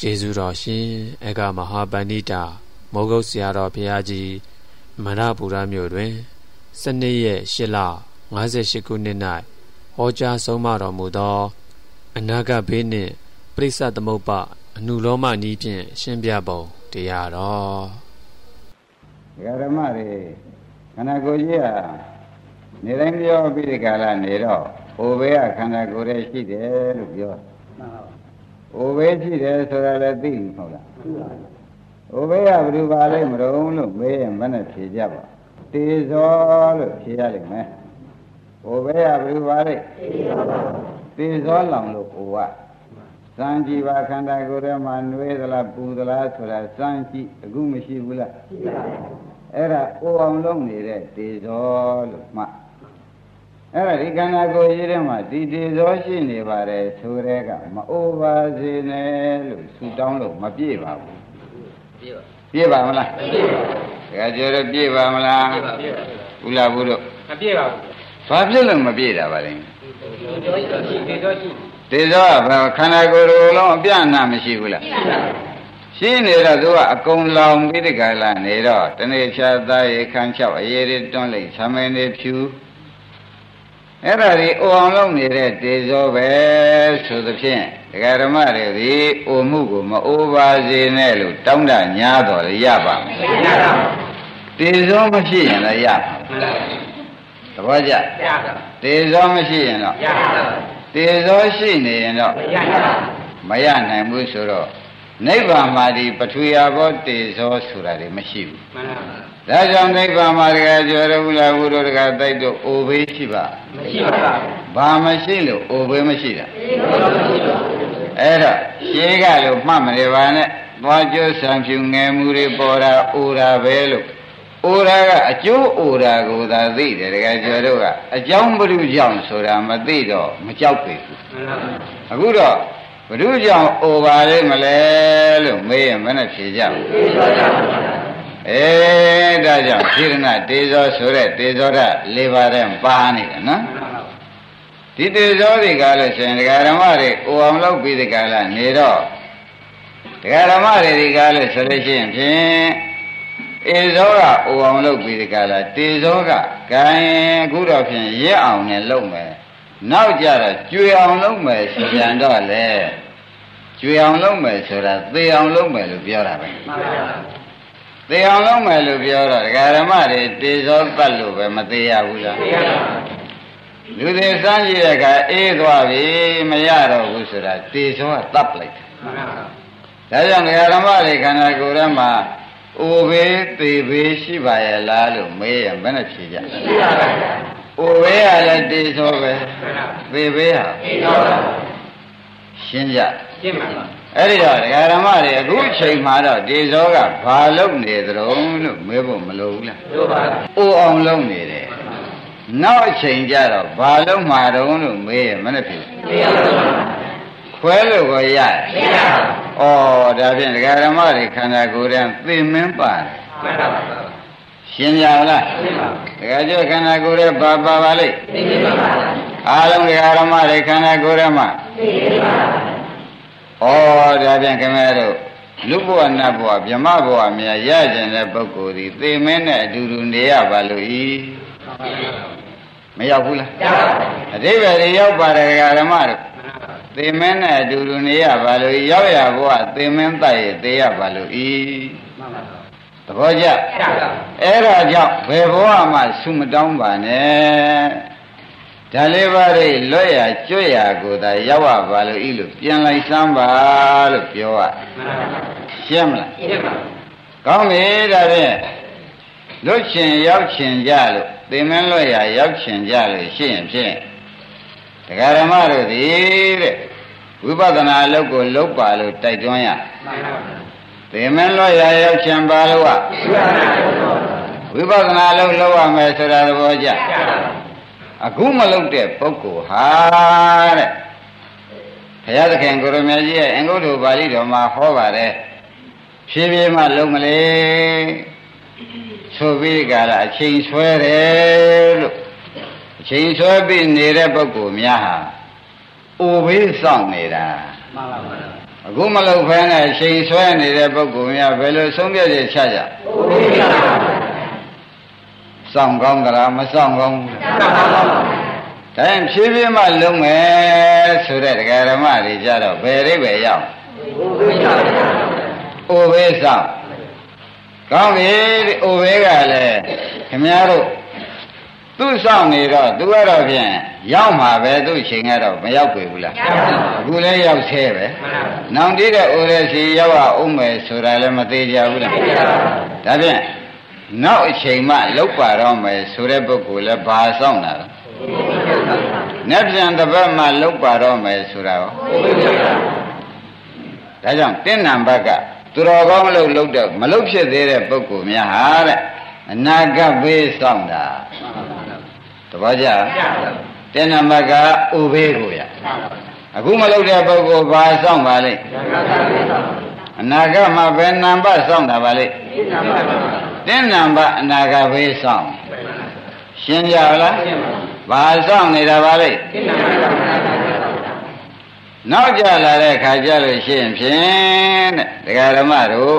ကျေးဇူးတော်ရှင်အကမဟာပဏိတာမောဂုတ်ဆရာတော်ဘုရားကြီးမရပူရမြို့တွင်စနေရက်၈လ58ခုနှစ်၌ဟောကြားဆုံးမတော်မူသော အနာဂတ်ဘေးနှင့်ပရိစ္ဆသမုပ္ပအနုလောမနည်းဖြင့်ရှင်းပြပုံတရားတော်ဓမ္မတွေခန္ဓာကိုယ်ကြီးဟာနေတိုင်းပြောပြီးဒီကာလနေတော့ဟိုဘေးကခန္ဓာကိုယ်ရဲ့ရှိတယ်လို့ပြော ဟိုဘေးရှိတယ်ဆိုတာလည်းသိပြီမဟုတ်လားဟိုဘေးကဘယ်သူပါလိမ့်မလို့လို့မေးရင်မနဲ့ဖြေကြပါတေဇောလို့ဖြေရလိမ့်မယ်ဟိုဘေးကဘယ်သူပါလိမ့်တေဇောလောင်လို့ဟိုကစံကြည်ပါခန္ဓာကိုယ်ထဲမှာနှွေးသလားပူသလားဆိုတာစံကြည့်အခုမရှိဘူးလားရှိပါဘူးအဲ့ဒါအိုအောင်လုံးနေတဲ့တေဇောလို့မှ အဲ့ဒါဒီခန္ဓာကိုယ်ကြီးထဲမှာဒီတေဇောရှိနေပါတယ်ဆိုတဲ့ကမအိုပါစေနဲ့လို့ဆူတောင်းလို့မပြည့်ပါဘူးပြည့်ပါပြည့်ပါမလားမပြည့်ပါဘူးဒါကြတော့ပြည့်ပါမလားပြည့်ပါပြည့်ပါဘူးလားဘူးတို့မပြည့်ပါဘူးဘာဖြစ်လို့မပြည့်တာပါလဲတေဇောရှိတေဇောရှိတေဇောကခန္ဓာကိုယ်လုံးအပြည့်အနာမရှိဘူးလားရှိပါဘူးရှိနေတော့သူကအကုံလောင်ပြီးတကလာနေတော့တနေ့ဖြာသားရေခန်းချောက်အရေးတွေတွန်းလိုက်ဆမင်းတွေဖြူ အဲ့ဒါဒီအိုအောင်လုံးနေတဲ့တေဇောပဲဆိုသဖြင့်ဒကာဓမ္မတွေဒီအိုမှုကိုမအိုပါစေနဲ့လို့တောင်းတညာတော်ရရပါမယ်မရပါဘူးတေဇောမရှိရင်လည်းရပါဘူးသဘောကျရပါတေဇောမရှိရင်တော့ရပါတေဇောရှိနေရင်တော့မရနိုင်ဘူးဆိုတော့နိဗ္ဗာန်မှာဒီပထဝီအဘောတေဇောဆိုတာတွေမရှိဘူးမှန်ပါပါ ဒါကြောင့်နိဗ္ဗာန်မှာတကယ်ကျော်ရဘူးလားဘုရောတကယ်တိုက်တော့အိုဘေးရှိပါမရှိပါဘူးဘာမရှိလို့အိုဘေးမရှိတာအဲ့တော့ရှင်းကလို့မှတ်မနေပါနဲ့သွားကျိုးဆံဖြူငယ်မှုတွေပေါ်တာအိုတာပဲလို့အိုတာကအကျိုးအိုတာကိုသာသိတယ်တကယ်ကျော်တို့ကအကြောင်းဘုရုကြောင့်ဆိုတာမသိတော့မကြောက်ပေဘူးအခုတော့ဘု து ကြောင့်အိုပါလိမ့်မလဲလို့မေးရင်မနဲ့ဖြေကြဘူး အေးဒါကြောင့်ဖြေရဏတေဇောဆိုတဲ့တေဇောဓာ၄ပါးတည်းပါနေတယ်နော်ဒီတေဇောတွေကလည်းရှင်ဒကာဓမ္မတွေအိုအောင်လုပ်ပြီးဒီကလာနေတော့ဒကာဓမ္မတွေဒီကလည်းဆိုလို့ရှိရင်ဖြင့်ဧဇောကအိုအောင်လုပ်ပြီးဒီကလာတေဇောကဂိုင်းအခုတော့ဖြင့်ရက်အောင်နဲ့လုပ်မယ်နောက်ကြတော့ကျွေအောင်လုပ်မယ်ဆိုပြန်တော့လေကျွေအောင်လုပ်မယ်ဆိုတာသေအောင်လုပ်မယ်လို့ပြောတာပဲမှန်ပါပါ သေအောင်လုပ်မယ်လို့ပြောတော့ဒကာရမတွေတေဇောပတ်လို့ပဲမသေးရဘူးလားသေရပါဘူးလူတွေစမ်းကြည့်တဲ့အခါအေးသွားပြီမရတော့ဘူးဆိုတာတေဇောကတပ်လိုက်တယ်မှန်ပါပါဒါကြောင့်ဒကာရမတွေခန္ဓာကိုယ်ထဲမှာအိုဘေးသေဘေးရှိပါရဲ့လားလို့မေးရင်ဘယ်နဲ့ဖြေကြရှိပါပါ။အိုဘေးကလည်းတေသောပဲ။သေဘေးဟာတေသောပါရှင်းကြရှင်းပါပါ အဲ့ဒီတော့ဒကာရမတွေအခုအချိန်မှတော့တေဇောကဘာလုပ်နေသတုံးလို့မေးဖို့မလိုဘူးလားလိုပါဘူး။အိုအောင်လုပ်နေတယ်။နောက်အချိန်ကျတော့ဘာလုပ်မှာတုံးလို့မေးရမနဲ့ဖြစ်။မေးရပါဘူး။ခွဲလို့ကိုရ။မေးရပါဘူး။ဩဒါဖြင့်ဒကာရမတွေခန္ဓာကိုယ်တည်းသိမင်းပါတယ်။မှန်ပါပါရှင်းကြလားရှင်းပါတကယ်ကျခန္ဓာကိုယ်ရဲ့ပါပါပါလိမ့်သိပါပါအားလုံးတရားဓမ္မတွေခန္ဓာကိုယ်ရဲ့မှာသိပါပါ ဩဒါပြန်ခင်ဗျားတို့လူဘဝနတ်ဘဝဗြဟ္မဘဝမြတ်ရကျင်တဲ့ပုဂ္ဂိုလ်ဒီသိမင်းနဲ့အတူတူနေရပါလို့ဤမရောက်ဘူးလားရောက်ပါဘူးအတိပ္ပယ်ရောက်ပါတယ်ဓမ္မတို့သိမင်းနဲ့အတူတူနေရပါလို့ရောက်ရဘဝသိမင်းတိုက်ရသေးရပါလို့ဤမှန်ပါသဘောကျအဲ့ဒါကြောင့်ဘယ်ဘဝမှဆုမတောင်းပါနဲ့ ဒါလေးပါးလေးလွတ်ရကျွတ်ရကိုသာရောက်ရပါလို့ဤလို့ပြန်လိုက်စမ်းပါလို့ပြောရရှင်းမလားရှင်းပါကောင်းပြီဒါဖြင့်လွတ်ချင်ရောက်ချင်ကြလို့သင်မင်းလွတ်ရရောက်ချင်ကြလို့ရှိရင်ဖြင့်တရားဓမ္မတို့သည်တဲ့ဝိပဿနာအလုပ်ကိုလုပ်ပါလို့တိုက်တွန်းရမှန်ပါပါသေမင်းလွတ်ရရောက်ချင်ပါလို့ဝိပဿနာလုံးလောက်ရမယ်ဆိုတာသဘောကျ အခုမလုပ်တဲ့ပုဂ္ဂိုလ်ဟာတဲ့ဘုရားသခင်ကိုရမကြီးရဲ့အင်္ဂုတ္တပါဠိတော်မှာဟောပါတယ်ဖြည်းဖြည်းမှလုံးမလေဆိုပြီးကြလားအချိန်ဆွဲတယ်လို့အချိန်ဆွဲပြီးနေတဲ့ပုဂ္ဂိုလ်များဟာအိုဘေးစောင့်နေတာမှန်ပါပါအခုမလုပ်ဖဲနဲ့ချိန်ဆွဲနေတဲ့ပုဂ္ဂိုလ်များဘယ်လိုဆုံးဖြတ်ချက်ချကြ စောင့်ကောင်းကြလားမစောင့်ကောင်းဘူးဒါရင်ဖြည်းဖြည်းမှလုံးမယ်ဆိုတဲ့ဒကာဓမ္မတွေကြတော့ဘယ်အိဗယ်ရောက်အိုဘေးဆောင်ကောင်းပြီအိုဘေးကလည်းခင်ဗျားတို့သူ့ဆောင်နေတော့သူကတော့ဖြင့်ရောက်မှာပဲသူ့ချိန်ကတော့မရောက်ပြီဘူးလားအခုလည်းရောက်သေးပဲနောင်တည်းတဲ့အိုရဲစီရောက်အောင်မယ်ဆိုတာလည်းမသေးကြဘူးလားဒါဖြင့် နောက်အချိန်မှလောက်ပါတော့မယ်ဆိုတဲ့ပုဂ္ဂိုလ်လည်းဘာဆောင်တာလဲ။နဲ့ပြန်တစ်ပတ်မှလောက်ပါတော့မယ်ဆိုတာရော။ဒါကြောင့်တင်းနံဘက်ကသူတော်ကောင်းမလို့လောက်တော့မလောက်ဖြစ်သေးတဲ့ပုဂ္ဂိုလ်များဟာတဲ့အနာဂတ်ဘေးဆောင်တာ။တပည့်ကြ။တင်းနံဘက်ကဥဘေးကိုရ။အခုမလောက်တဲ့ပုဂ္ဂိုလ်ဘာဆောင်ပါလိမ့်။ အနာဂတ်မှာဘယ်နံပါတ်ဆောင်တာပါလိမ့်။တင်းနံပါတ်အနာဂတ်ဘေးဆောင်ရှင်းကြလားဘာဆောင်နေတာပါလိမ့်နောက်ကြလာတဲ့ခါကြလို့ရှိရင်ဖြင့်တဲ့ဒကာဓမ္မတို့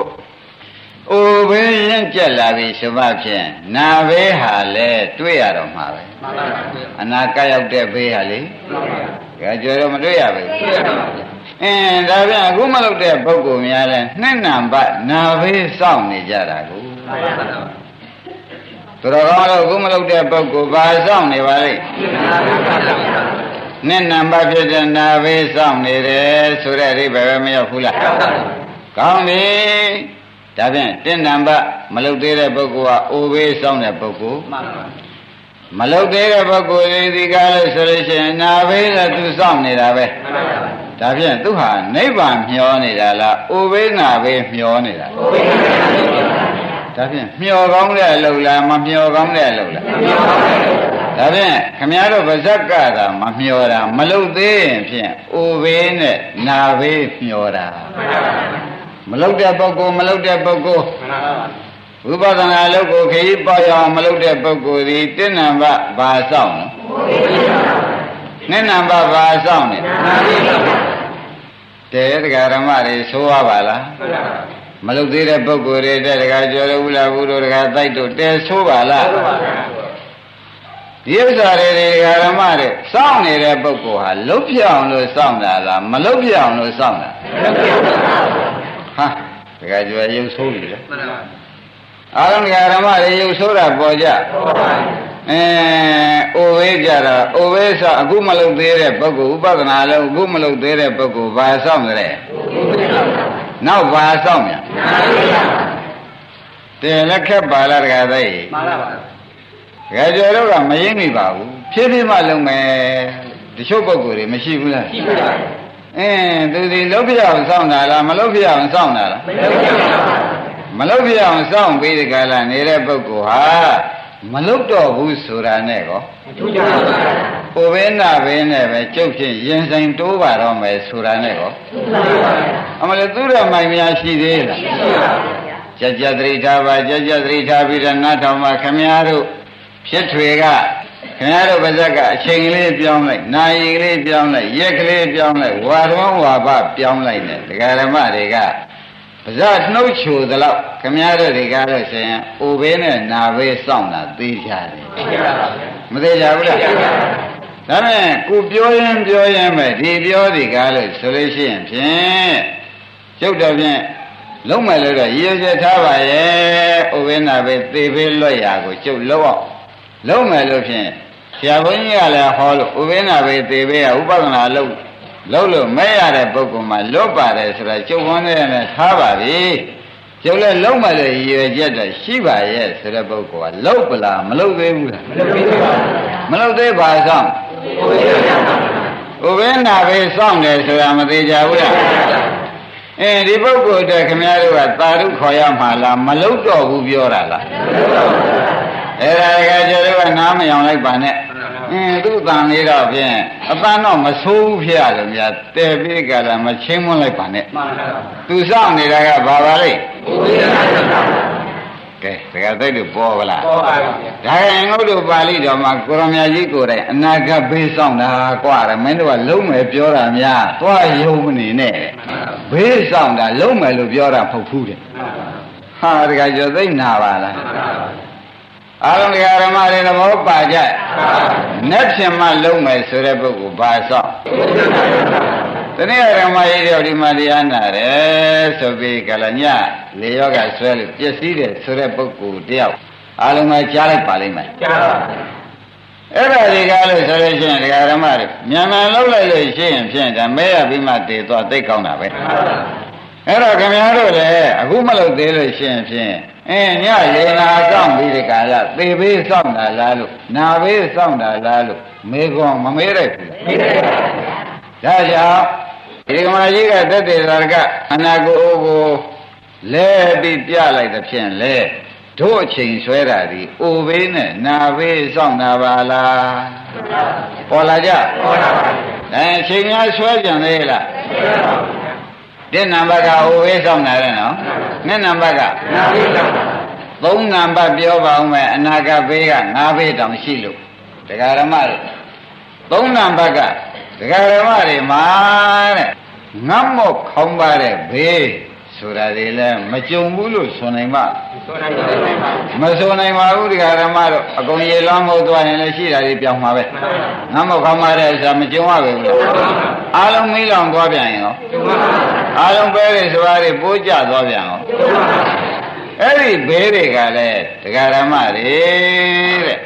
အိုဘေးရင်ကြက်လာပြီဆိုမှဖြင့်နာဘေးဟာလဲတွေ့ရတော့မှာပဲအနာကရောက်တဲ့ဘေးဟာလေကဲကြော်တော့မတွေ့ရဘူး အင်းဒါပြန်အခုမလုပ်တဲ့ပုဂ္ဂိုလ်များလဲနှစ်နံပါတ်နာဘေးစောင့်နေကြတာကိုသူတော်ကောင်းလို့အခုမလုပ်တဲ့ပုဂ္ဂိုလ်ဘာဆောင်နေပါလိမ့်နဲ့နံပါတ်ဖြစ်တဲ့နာဘေးဆောင်နေတယ်ဆိုတဲ့အိဗယ်ပဲမရောက်ဘူးလားကောင်းပြီဒါဖြင့်တင်းနံပါတ်မလုပ်သေးတဲ့ပုဂ္ဂိုလ်ကအိုဘေးဆောင်တဲ့ပုဂ္ဂိုလ်မလုပ်သေးတဲ့ပုဂ္ဂိုလ်ဒီကားလို့ဆိုလို့ရှိရင်နာဘေးလည်းသူဆောင်နေတာပဲ ဒါဖြင့်သူဟာနိဗ္ဗာန်မျောနေတာလားအိုဘေးနာဘေးမျောနေတာအိုဘေးနာဘေးဒါဖြင့်မျောကောင်းတဲ့အလုပ်လားမမျောကောင်းတဲ့အလုပ်လားမမျောကောင်းတဲ့အလုပ်ဒါဖြင့်ခမည်းတော်ဗဇက်ကတာမမျောတာမလုပ်သေးရင်ဖြင့်အိုဘေးနဲ့နာဘေးမျောတာမလုပ်တဲ့ပုဂ္ဂိုလ်မလုပ်တဲ့ပုဂ္ဂိုလ်ဝိပဿနာလုပ်ကိုခရီးပေါ်ရအောင်မလုပ်တဲ့ပုဂ္ဂိုလ်ဒီတဏ္ဏဘဘာဆောင်လဲ နိဏ္ဏဘဘာဆောင်နေတယ်တရားဓမ္မတွေဆိုရပါလားမလုသေးတဲ့ပုဂ္ဂိုလ်တွေတဲ့တခါကျော်လို့ဘူးလားဘူးတို့တခါတိုက်တို့တဲဆိုးပါလားဒီဥစ္စာတွေဒကာဓမ္မတွေစောင့်နေတဲ့ပုဂ္ဂိုလ်ဟာလုတ်ပြအောင်လို့စောင့်တာလားမလုတ်ပြအောင်လို့စောင့်တာဟာတခါကျော်ရုပ်ဆိုးပြီလေအားလုံးဒကာဓမ္မတွေရုပ်ဆိုးတာပေါ်ကြ အဲအိုဝေးကြတော့အိုဝေးဆိုအခုမလုတ်သေးတဲ့ပုဂ္ဂိုလ်ဥပဒနာလုံးအခုမလုတ်သေးတဲ့ပုဂ္ဂိုလ်ဘာစောင့်ကြလဲနောက်ဘာဆောင်မြတယ်လက်ခက်ပါလားတခါသိမှန်ပါပါကြကြော်တော့ကမရင်းမိပါဘူးဖြည်းဖြည်းမှလုံးမယ်တချို့ပုဂ္ဂိုလ်တွေမရှိဘူးလားရှိပါဘူးအင်းသူဒီလုတ်ပြအောင်စောင့်တာလားမလုတ်ပြအောင်စောင့်တာလားမလုတ်ပြအောင်စောင့်ပြီးဒီကလာနေတဲ့ပုဂ္ဂိုလ်ဟာ မလုတ်တော့ဘူးဆိုတာနဲ့ကောထူးကြပါဘူးကိုပဲနာပဲနဲ့ပဲကျုပ်ဖြင့်ရင်ဆိုင်တိုးပါတော့မယ်ဆိုတာနဲ့ကောအမလေးသူရမိုင်များရှိသေးလားရှိပါဘူးကြကြသတိထားပါကြကြသတိထားပြီးတော့နားထောင်မှခမည်းတော်ဖြစ်ထွေကခင်ဗျားတို့ပါဇက်ကအချိန်ကလေးပြောင်းလိုက်နာရီကလေးပြောင်းလိုက်ရက်ကလေးပြောင်းလိုက်ဝါတော်ဝါပပြောင်းလိုက်တယ်ဒကာဓမ္မတွေကပါ ဇက်နှုတ်ချိုသလောက်ခမည်းတော်တွေကတော့ဆိုရင်အိုဘေးနဲ့နာဘေးစောင့်တာသိကြတယ်မသိကြဘူးလားဒါနဲ့ကိုပြောရင်ပြောရင်ပဲဒီပြောဒီကားလို့ဆိုလို့ရှိရင်ဖြင့်ကျုပ်တော်ဖြင့်လုံးမယ်လို့တော့ရည်ရွယ်ချက်ထားပါရဲ့ဥပ္ပနာပဲသေဘေးလွတ်ရာကိုကျုပ်လုံးအောင်လုံးမယ်လို့ဖြင့်ဆရာဘုန်းကြီးကလည်းဟောလို့ဥပ္ပနာပဲသေဘေးကဥပဒနာလုံး လုံးလို့မဲ့ရတဲ့ပုဂ္ဂိုလ်မှာလွတ်ပါတယ်ဆိုတာကျုပ်ဝန်းနဲ့လည်းထားပါပြီကျုပ်လည်းလုံးမလို့ရည်ရွယ်ချက်တော့ရှိပါရဲ့ဆိုတဲ့ပုဂ္ဂိုလ်ကလုံးပလားမလုံးသေးဘူးလားမလုံးသေးပါဘူးမလုံးသေးပါဆောင်ဥပ္ပနာပဲစောင့်တယ်ဆိုတာမသေးကြဘူးလားအဲဒီပုဂ္ဂိုလ်တဲ့ခင်ဗျားတို့ကသာဓုခေါ်ရမှာလားမလုံးတော့ဘူးပြောတာလားအဲ့ဒါကကျတော့ကနားမယောင်လိုက်ပါနဲ့ အင်းသူ့တန်လေးတော့ဖြင့်အပန်းတော့မဆိုးဘူးဖျက်လို့များတဲပြီးကြတာမချင်းမွန်းလိုက်ပါနဲ့မှန်ပါပါသူစောင့်နေတာကဘာပါလိမ့်ကဲဒါကသိလို့ပေါ်ပါလားပေါ်ပါဗျာဒါကငုတ်တို့ပါဠိတော်မှာကိုရမကြီးကိုယ်တိုင်အနာဂတ်ဘေးဆောင်တာကွာတယ်မင်းတို့ကလုံးမယ်ပြောတာများသွားယုံမနေနဲ့ဘေးဆောင်တာလုံးမယ်လို့ပြောတာမဟုတ်ဘူးတဲ့ဟာတကယ်ကျော်သိနာပါလား အာရုံဓမ္မတွေသဘောပါကြ။နဲ့ဖြင့်မှလုံးမယ်ဆိုတဲ့ပုဂ္ဂိုလ်ဘာဆောင်တနေ့ဓမ္မရေးတော့ဒီမှာတရားနာတယ်ဆိုပြီးကလညလေယောဂဆွဲလို့ပျက်စီးတယ်ဆိုတဲ့ပုဂ္ဂိုလ်တယောက်အာလုံးကကြားလိုက်ပါလိမ့်မယ်ကြားပါအဲ့ဒါဒီကားလို့ဆိုလို့ရှိရင်ဒကာဓမ္မတွေမြန်မြန်လှုပ်လိုက်လို့ရှိရင်ဖြင့်ဒါမဲရပြီးမှတည်သွားသိကောင်းတာပဲအဲ့တော့ခင်ဗျားတို့လည်းအခုမလုပ်သေးလို့ရှိရင်ဖြင့် အင်းညရေနာဆောင်ပြီးဒီကာလသေဘေးဆောင်တာလားလို့နာဘေးဆောင်တာလားလို့မေကွန်မမေးလိုက်ဘူးမေးတယ်ဒါကြောင့်ဒီကမာကြီးကသက်သေသာကအနာကိုကိုလဲပြီးပြလိုက်တဲ့ဖြင့်လဲတို့အချိန်ဆွဲတာဒီအိုဘေးနဲ့နာဘေးစောင့်တာပါလားပေါ်လာကြပေါ်လာပါအဲအချိန်များဆွဲကြံသေးလား တဲ့နံပါတ်ကအိုဘေးစောင့်တာလေနော်နှစ်နံပါတ်ကနာဘေးစောင့်တာသုံးနံပါတ်ပြောပါဦးမယ်အနာဂတ်ဘေးကငါးဘေးတောင်ရှိလို့တရားဓမ္မတွေသုံးနံပါတ်ကတရားဓမ္မတွေမှာတဲ့ငတ်မော့ခေါင်းပါတဲ့ဘေး ဆိုတာတွေလည်းမကြုံဘူးလို့ဆိုနိုင်ပါဆိုနိုင်ပါမဆိုနိုင်ပါဘူးတရားဓမ္မတို့အကုန်ရေလွှမ်းမို့သွားရင်လည်းရှိတာတွေပြောင်းမှာပဲငတ်မော့ခေါင်းပါတဲ့ဆိုတာမကြုံရဘူးလားအားလုံးမိလောင်သွားပြန်ရင်ရောအားလုံးပဲတွေဆိုတာတွေပိုးကြသွားပြန်ရောအဲ့ဒီဘေးတွေကလည်းတရားဓမ္မတွေတဲ့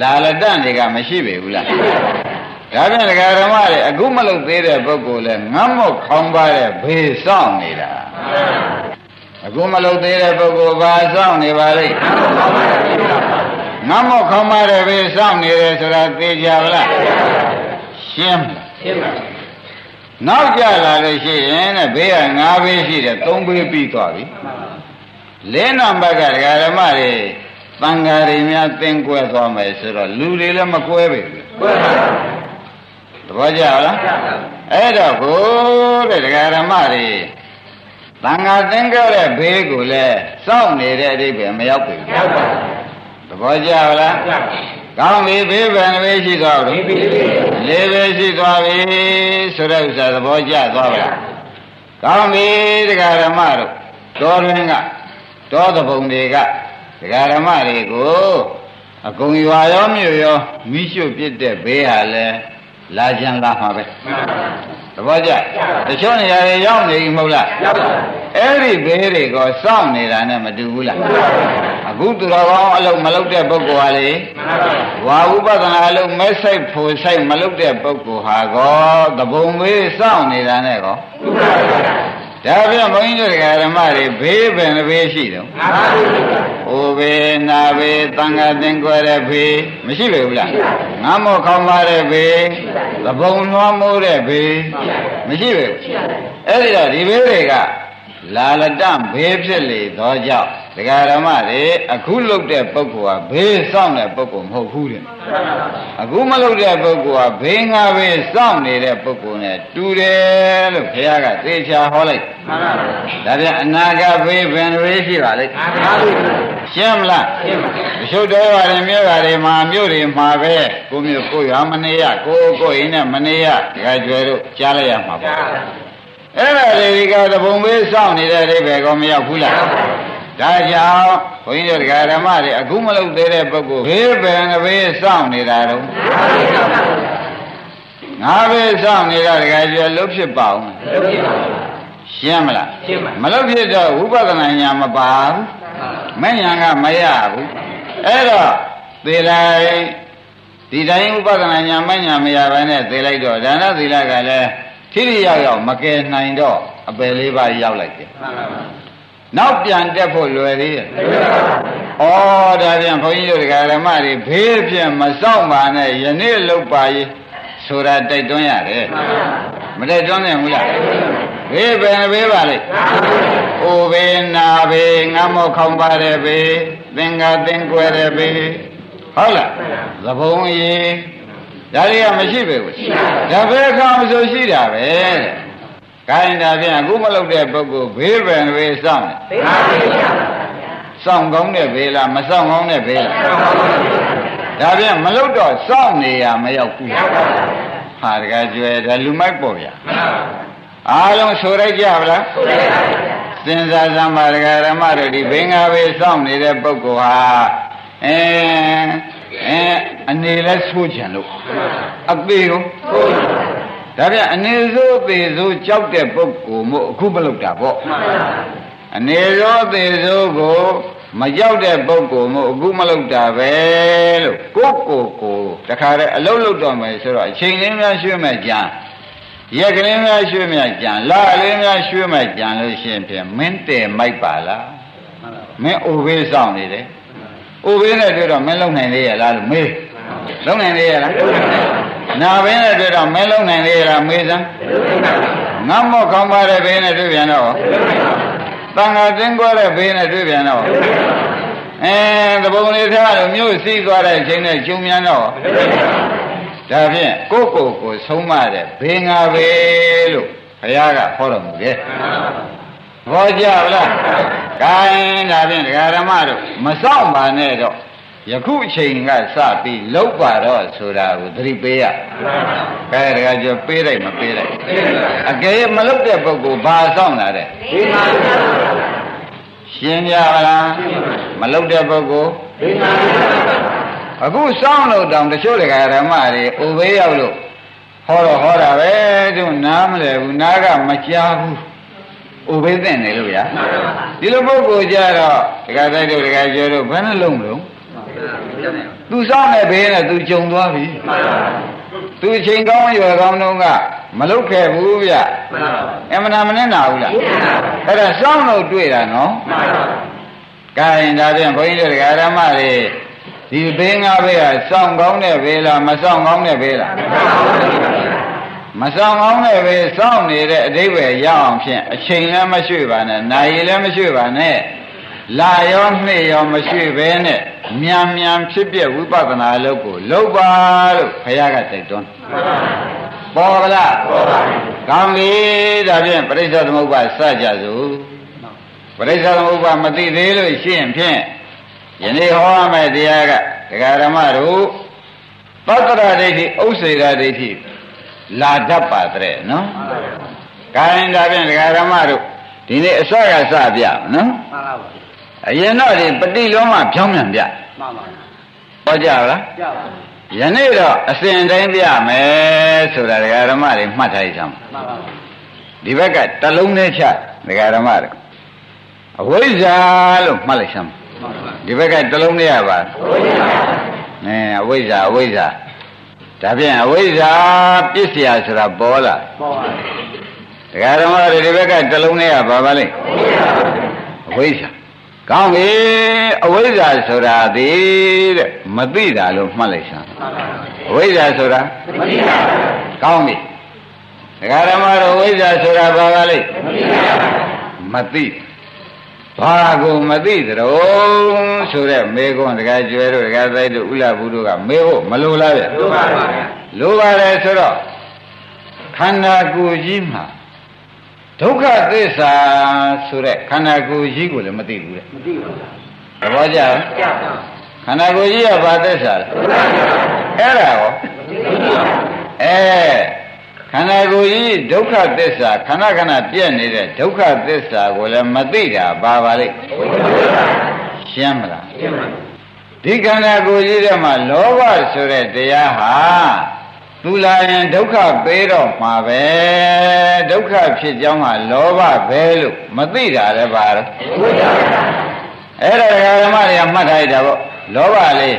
လာလတန်တွေကမရှိပေဘူးလား ဒါပြန်ဒကာဓမ္မတွေအခုမလုပ်သေးတဲ့ပုဂ္ဂိုလ်လဲငတ်မော့ခေါင်းပါတဲ့ဘေးဆောင်နေတာအခုမလုပ်သေးတဲ့ပုဂ္ဂိုလ်ဘာဆောင်နေပါလိမ့်ငတ်မော့ခေါင်းပါတဲ့ဘေးဆောင်နေတယ်ဆိုတာသိကြပါလားရှင်းမလားရှင်းပါနောက်ကြလာလို့ရှိရင်တဲ့ဘေးက၅ဘေးရှိတယ်၃ဘေးပြီးသွားပြီလေးနံပါတ်ကဒကာဓမ္မတွေတန်ဃာတွေများသင်ကွဲသွားမယ်ဆိုတော့လူတွေလည်းမကွဲပဲဘူးကွဲပါ သဘောကျလားအဲ့တော့ဘုတဲ့ဒကာဓမ္မတွေတန်ဃာသင်္ကြတဲ့ဘေးကိုလည်းစောင့်နေတဲ့အဓိပ္ပာယ်မရောက်ဘူးရောက်ပါသဘောကျလားကောင်းပြီဘေးဘယ်နှဘေးရှိသွားပြီလေးဘေးရှိသွားပြီဆိုတဲ့ဥစ္စာသဘောကျသွားပါလားကောင်းပြီဒကာဓမ္မတို့တော်တွင်ကတောသဘုံတွေကဒကာဓမ္မတွေကိုအကုန်ရွာရောမြို့ရောမိရှုပြစ်တဲ့ဘေးဟာလဲ လာကြံလာမှာပဲသဘောကျတချို့နေရာတွေရောက်နေပြီမဟုတ်လားရောက်ပါအဲ့ဒီဘေးတွေကိုစောင့်နေတာနဲ့မတူဘူးလားအခုသူတော်ကောင်းအလုံးမလုပ်တဲ့ပုဂ္ဂိုလ်ဟာလေဝါဥပဒနာအလုံးမဲဆိုင်ဖို့ဆိုင်မလုပ်တဲ့ပုဂ္ဂိုလ်ဟာကောသဘုံဘေးစောင့်နေတာနဲ့ကော ဒါပြန်ဘုန်းကြီးတို့ဓမ္မတွေဘေးပင်ဘေးရှိတော့ငါပါဘူးဟိုဘေးနာဘေးတန်ခါတင်ကွယ်တဲ့ဘေးမရှိပေဘူးလားငါမောခေါင်းပါတဲ့ဘေးသဘုံလွှမ်းမိုးတဲ့ဘေးမရှိပေဘူးအဲ့ဒီတော့ဒီဘေးတွေက လာလတဘေးဖြစ်လေသောကြောင့်ဒကာဓမ္မတွေအခုလုတ်တဲ့ပုဂ္ဂိုလ်ဟာဘေးစောင့်တဲ့ပုဂ္ဂိုလ်မဟုတ်ဘူးတဲ့အခုမလုတ်တဲ့ပုဂ္ဂိုလ်ဟာဘေးငါဘေးစောင့်နေတဲ့ပုဂ္ဂိုလ်နဲ့တူတယ်လို့ဘုရားကသေချာဟောလိုက်မှန်ပါပါဒါပြန်အနာဂတ်ဘေးဘယ်နှဘေးရှိပါလိမ့်မှန်ပါပါရှင်းမလားရှင်းပါပြီရှုပ်တော်ပါတယ်မြို့ပါတယ်မှာမြို့တွေမှာပဲကိုမျိုးကိုရွာမနေရကိုကိုရင်နဲ့မနေရဒကာကျွယ်တို့ကြားလိုက်ရမှာပါ အဲ့ဒါတွေက သဘုံဘေးစောင့်နေတဲ့အိဗယ်ကောမရောက်ဘူးလားဒါကြောင့်ဘုန်းကြီးတို့ဓမ္မတွေအခုမလုပ်သေးတဲ့ပုဂ္ဂိုလ်ဘေးပင်ကဘေးစောင့်နေတာတော့ငါဘေးစောင့်နေတာတကယ်ကျွလုဖြစ်ပါအောင်လုဖြစ်ပါဘူးရှင်းမလားရှင်းပါမလုဖြစ်တော့ဝိပဿနာဉာဏ်မပါဘူးမဉာဏ်ကမရဘူးအဲ့တော့သေလိုက်ဒီတိုင်းဥပဒနာညာမညာမရဘဲနဲ့သေလိုက်တော့ဒါနသီလကလည်း ထိရိရောက်ရောက်မကယ်နိုင်တော့အပယ်လေးပါးရောက်လိုက်တယ်မှန်ပါပါနောက်ပြန်တက်ဖို့လွယ်သေးရဲ့ဩဒါပြန်ဘုန်းကြီးတို့ဓမ္မတွေဘေးဖြင့်မစောင့်ပါနဲ့ယနေ့လုတ်ပါရေးဆိုတာတိုက်တွန်းရတယ်မတိုက်တွန်းနိုင်ဘူးလားဘေးပဲဘေးပါလေအိုဘေးနာဘေးငါမောခေါင်းပါတဲ့ဘေးသင်္ကာသင်ကွယ်တဲ့ဘေးဟုတ်လားသဘုံကြီး ဒါတွေကမရှိပဲဘူးဒါပဲခါမဆိုရှိတာပဲတဲ့ခိုင်းတာဖြင့်အခုမလုပ်တဲ့ပုဂ္ဂိုလ်ဘေးပင်ဘေးစောင့်ဘေးပါဘေးပါစောင့်ကောင်းတဲ့ဘေးလားမစောင့်ကောင်းတဲ့ဘေးလားဒါပြန်မလို့တော့စောင့်နေရမရောက်ဘူးဟာတကယ်ကျွဲဒါလူမိုက်ပေါ့ဗျာအားလုံးဆိုရိုက်ကြပါလားစဉ်းစားစမ်းပါဒကာရမတို့ဒီဘင်္ဂါဘေးစောင့်နေတဲ့ပုဂ္ဂိုလ်ဟာအဲ အဲအနေလဲဆိုးချင်လို့အသေးကိုဒါပြန်အနေဆိုးသေးဆိုးကြောက်တဲ့ပုဂ္ဂိုလ်မို့အခုမလုပ်တာပေါ့အနေဆိုးသေးဆိုးကိုမကြောက်တဲ့ပုဂ္ဂိုလ်မို့အခုမလုပ်တာပဲလို့ကိုကိုကိုတခါတည်းအလုံးလုံးတော့မယ်ဆိုတော့အချိန်လေးများရွှေ့မဲ့ကြံရက်ကလေးများရွှေ့မဲ့ကြံလာလေးများရွှေ့မဲ့ကြံလို့ရှိရင်ဖြင့်မင်းတယ်မိုက်ပါလားမင်းအိုဘေးဆောင်နေတယ် အိုဘေးနဲ့တွေ့တော့မင်းလုံနိုင်သေးရလားလို့မေးလုံနိုင်သေးရလားနာဘင်းနဲ့တွေ့တော့မင်းလုံနိုင်သေးရလားမေးစမ်းငတ်မော့ခေါင်းပါတဲ့ဘေးနဲ့တွေ့ပြန်တော့တန်ခါတင်းကွာတဲ့ဘေးနဲ့တွေ့ပြန်တော့အဲသဘုံလေးထားလို့မြို့စီးသွားတဲ့အချိန်နဲ့ကျုံမြန်တော့ဒါဖြင့်ကိုကိုကိုဆုံးမတဲ့ဘေငါပဲလို့ဘုရားကဟောတော်မူတယ် ဘောကြဗလားဂိုင်းဒါဖြင့်ဒကာရမတို့မစောင့်ပါနဲ့တော့ယခုအချိန်ကစပြီးလောက်ပါတော့ဆိုတာကိုသတိပေးရ။ခဲတကကြပေးလိုက်မပေးလိုက်။အကယ်မလောက်တဲ့ပုဂ္ဂိုလ်ဘာဆောင်လာတဲ့ရှင်းကြပါလားမလောက်တဲ့ပုဂ္ဂိုလ်အခုစောင့်လို့တောင်တချို့တကဓမ္မတွေဥဘေးရောက်လို့ဟောတော့ဟောတာပဲသူနားမလဲဘူးနားကမကြားဘူး ဥဘေးသိနေလို့ဗျာဒီလိုပုဂ္ဂိုလ်ကြတော့တကတိုက်တို့တကကျော်တို့ဘယ်နှလုံးမလို့သူစောင့်နေဘေးနဲ့သူကြုံသွားပြီသူချိန်ကောင်းရွယ်ကောင်းတုန်းကမလုတ်ခဲ့ဘူးဗျအမှန်ပါအမှန်မနဲ့နာဘူးလားအဲ့ဒါစောင့်လို့တွေ့တာနော်ကဲဒါဖြင့်ဘုန်းကြီးတို့ဓမ္မတွေဒီဘေးငါဘေးကစောင့်ကောင်းတဲ့ဘေးလားမစောင့်ကောင်းတဲ့ဘေးလား မဆောင်ကောင်းတဲ့ပဲစောင့်နေတဲ့အတိဘယ်ရအောင်ဖြင့်အချိန်လည်းမရွှေ့ပါနဲ့နာရီလည်းမရွှေ့ပါနဲ့လာရောနှစ်ရောမရွှေ့ပဲနဲ့မြန်မြန်ဖြစ်ပြဝိပဿနာအလုပ်ကိုလုပ်ပါလို့ဘုရားကတိုက်တွန်းပေါ်ပါလားပေါ်ပါပြီကောင်းပြီဒါဖြင့်ပရိစ္ဆေသမုပ္ပါစကြစို့ပရိစ္ဆေသမုပ္ပါမသိသေးလို့ရှိရင်ဖြင့်ယနေ့ဟောရမယ့်တရားကဒကာရမတို့ပတ္တရဒိဋ္ဌိဥစ္စေရဒိဋ္ဌိ လာတတ်ပါတဲ့နော်။ကိုင်းဒါဖြင့်ဒကာရမတို့ဒီနေ့အစကစပြနော်။မှန်ပါပါအရင်တော့ဒီပฏิလုံးမှဖြောင်းပြန်ပြမှန်ပါဟောကြလားကြပါယနေ့တော့အစဉ်တိုင်းပြမယ်ဆိုတာဒကာရမတွေမှတ်ထားကြမှာမှန်ပါဒီဘက်ကတလုံးနဲ့ချဒကာရမတွေအဝိဇ္ဇာလို့မှတ်လိုက်စမ်းဒီဘက်ကတလုံးနဲ့ရပါအဝိဇ္ဇာအဲအဝိဇ္ဇာအဝိဇ္ဇာ ဒါဖြင့်အဝိဇ္ဇာပစ္စယဆိုတာပေါ်လာပေါ်ပါဒကာရမတွေဒီဘက်ကတလုံးနဲ့ရပါပါလိမ့်အဝိဇ္ဇာကောင်းပြီအဝိဇ္ဇာဆိုတာဒီတဲ့မသိတာလို့မှတ်လိုက်စမ်းအဝိဇ္ဇာဆိုတာမသိတာကောင်းပြီဒကာရမတို့အဝိဇ္ဇာဆိုတာဘာပါလိမ့်မသိ ဘာကိုမသိသတုံးဆိုတဲ့မေကွန်းတကကျွဲတို့တကသိုက်တို့ဥလဘူးတို့ကမေဖို့မလိုလားဗျလိုပါပါလိုပါတယ်ဆိုတော့ခန္ဓာကိုယ်ကြီးမှာဒုက္ခသစ္စာဆိုတဲ့ခန္ဓာကိုယ်ကြီးကိုလည်းမသိဘူးလေမသိပါဘူးသဘောကျလားခန္ဓာကိုယ်ကြီးကဘာသစ္စာလဲအဲ့ဒါရောအဲ ခန္ဓာကိုယ်ကြီးဒုက္ခသစ္စာခန္ဓာခန္ဓာပြည့်နေတဲ့ဒုက္ခသစ္စာကိုလည်းမသိတာပါပါလိမ့်ရှင်းမလားရှင်းပါဒီခန္ဓာကိုယ်ကြီးထဲမှာလောဘဆိုတဲ့တရားဟာသူလာရင်ဒုက္ခပေးတော့မှာပဲဒုက္ခဖြစ်ကြောင်းဟာလောဘပဲလို့မသိတာလည်းပါတော့အဲ့ဒါဓမ္မတွေကမှတ်ထားရတာပေါ့လောဘလေး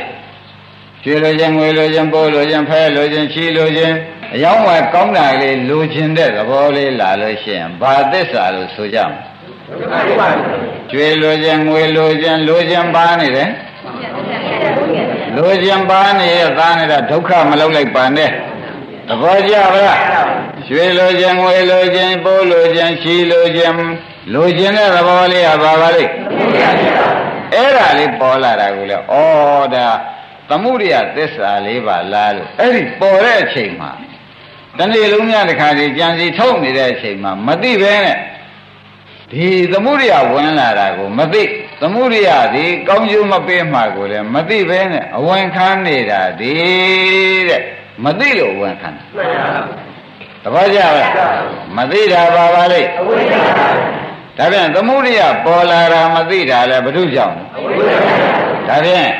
ကျွေလိုခြင်းငွေလိုခြင်းပိုးလိုခြင်းဖဲလိုခြင်းချီလိုခြင်းအယောင်းဝယ်ကောင်းတာလေးလိုခြင်းတဲ့သဘောလေးလာလို့ရှိရင်ဘာသစ္စာလို့ဆိုကြမလဲကျွေလိုခြင်းငွေလိုခြင်းလိုခြင်းပါနေတယ်လိုခြင်းပါနေရသားနေတာဒုက္ခမလောက်လိုက်ပါနဲ့သဘောကျပါလားရွှေလိုခြင်းငွေလိုခြင်းပိုးလိုခြင်းချီလိုခြင်းလိုခြင်းတဲ့သဘောလေးကဘာပါလိမ့်အဲ့ဒါလေးပေါ်လာတာကိုလေဩဒါ သမှုရိယသစ္စာလေးပါလားလို့အဲ့ဒီပေါ်တဲ့အချိန်မှာတနေ့လုံးများတစ်ခါတည်းကြံစီထုတ်နေတဲ့အချိန်မှာမသိပဲနဲ့ဒီသမှုရိယဝင်လာတာကိုမသိသမှုရိယဒီကောင်းကျိုးမပေးမှကိုလည်းမသိပဲနဲ့အဝင်ခံနေတာဒီတဲ့မသိလို့ဝင်ခံတာတပည့်ကြပါမသိတာပါပါလိမ့်ဒါပြန်သမှုရိယပေါ်လာတာမသိတာလည်းဘု து ကြောင့်ဒါပြန်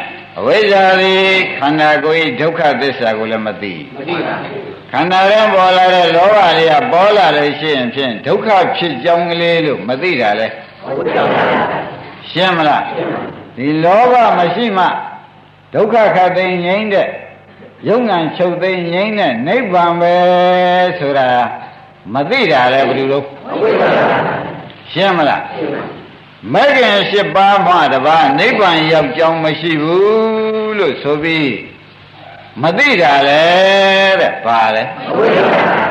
အဝိဇ္ဇာသည်ခန္ဓာကိုယ်ဒုက္ခသစ္စာကိုလည်းမသိခန္ဓာရင်ပေါ်လာတဲ့လောဘတွေကပေါ်လာလို့ရှိရင်ဖြင့်ဒုက္ခဖြစ်ကြောင်းကလေးလို့မသိတာလေရှင်းမလားဒီလောဘမရှိမှဒုက္ခခတ်သိငြိမ့်တဲ့ယုံငံချုပ်သိငြိမ့်တဲ့နိဗ္ဗာန်ပဲဆိုတာမသိတာလေဘယ်လိုလုပ်ရှင်းမလား မဂ္ဂင်၈ပါးမှတပါးနိဗ္ဗာန်ရောက်ကြောင်းမရှိဘူးလို့ဆိုပြီးမသိတာလေတဲ့ပါလေ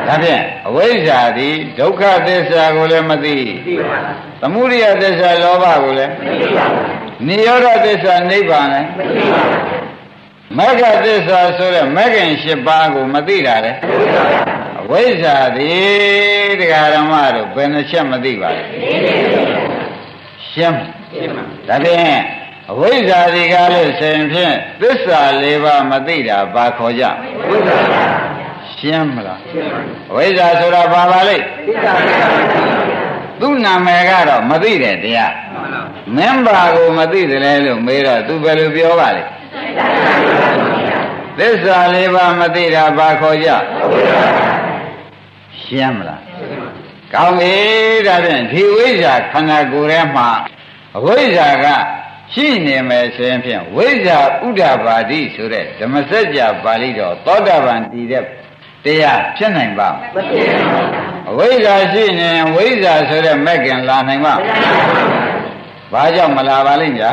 ဒါဖြင့်အဝိဇ္ဇာသည်ဒုက္ခသစ္စာကိုလည်းမသိသမုဒိယသစ္စာလောဘကိုလည်းနိရောဓသစ္စာနိဗ္ဗာန်လည်းမဂ္ဂသစ္စာဆိုတဲ့မဂ္ဂင်၈ပါးကိုမသိတာလေအဝိဇ္ဇာသည်တရားဓမ္မတို့ဘယ်နှချက်မသိပါလဲ ရှင်းဒါဖြင့်အဝိဇ္ဇာဒီကားလို့ဆိုရင်ဖြင့်သစ္စာ၄ပါးမသိတာဘာခေါ်ကြရှင်းမလားအဝိဇ္ဇာဆိုတာဘာပါလိမ့်သူ့နာမည်ကတော့မသိတယ်တရားမင်းဘာကိုမသိတယ်လဲလို့မေးတော့သူဘယ်လိုပြောပါလိမ့်သစ္စာ၄ပါးမသိတာဘာခေါ်ကြရှင်းမလား ကောင်းပြီဒါဖြင့်ဒီဝိဇ္ဇာခန္ဓာကိုယ်ထဲမှာအဝိဇ္ဇာကရှိနေမယ်ဆိုရင်ဖြင့်ဝိဇ္ဇာဥဒ္ဒဘာတိဆိုတဲ့ဓမ္မစကြာပါဠိတော်သောတာပန်တည်တဲ့တရားဖြစ်နိုင်ပါမဖြစ်ပါဘူးအဝိဇ္ဇာရှိနေဝိဇ္ဇာဆိုတဲ့မဲ့ခင်လာနိုင်ပါဘာကြောင့်မလာပါလိမ့်ဗျာ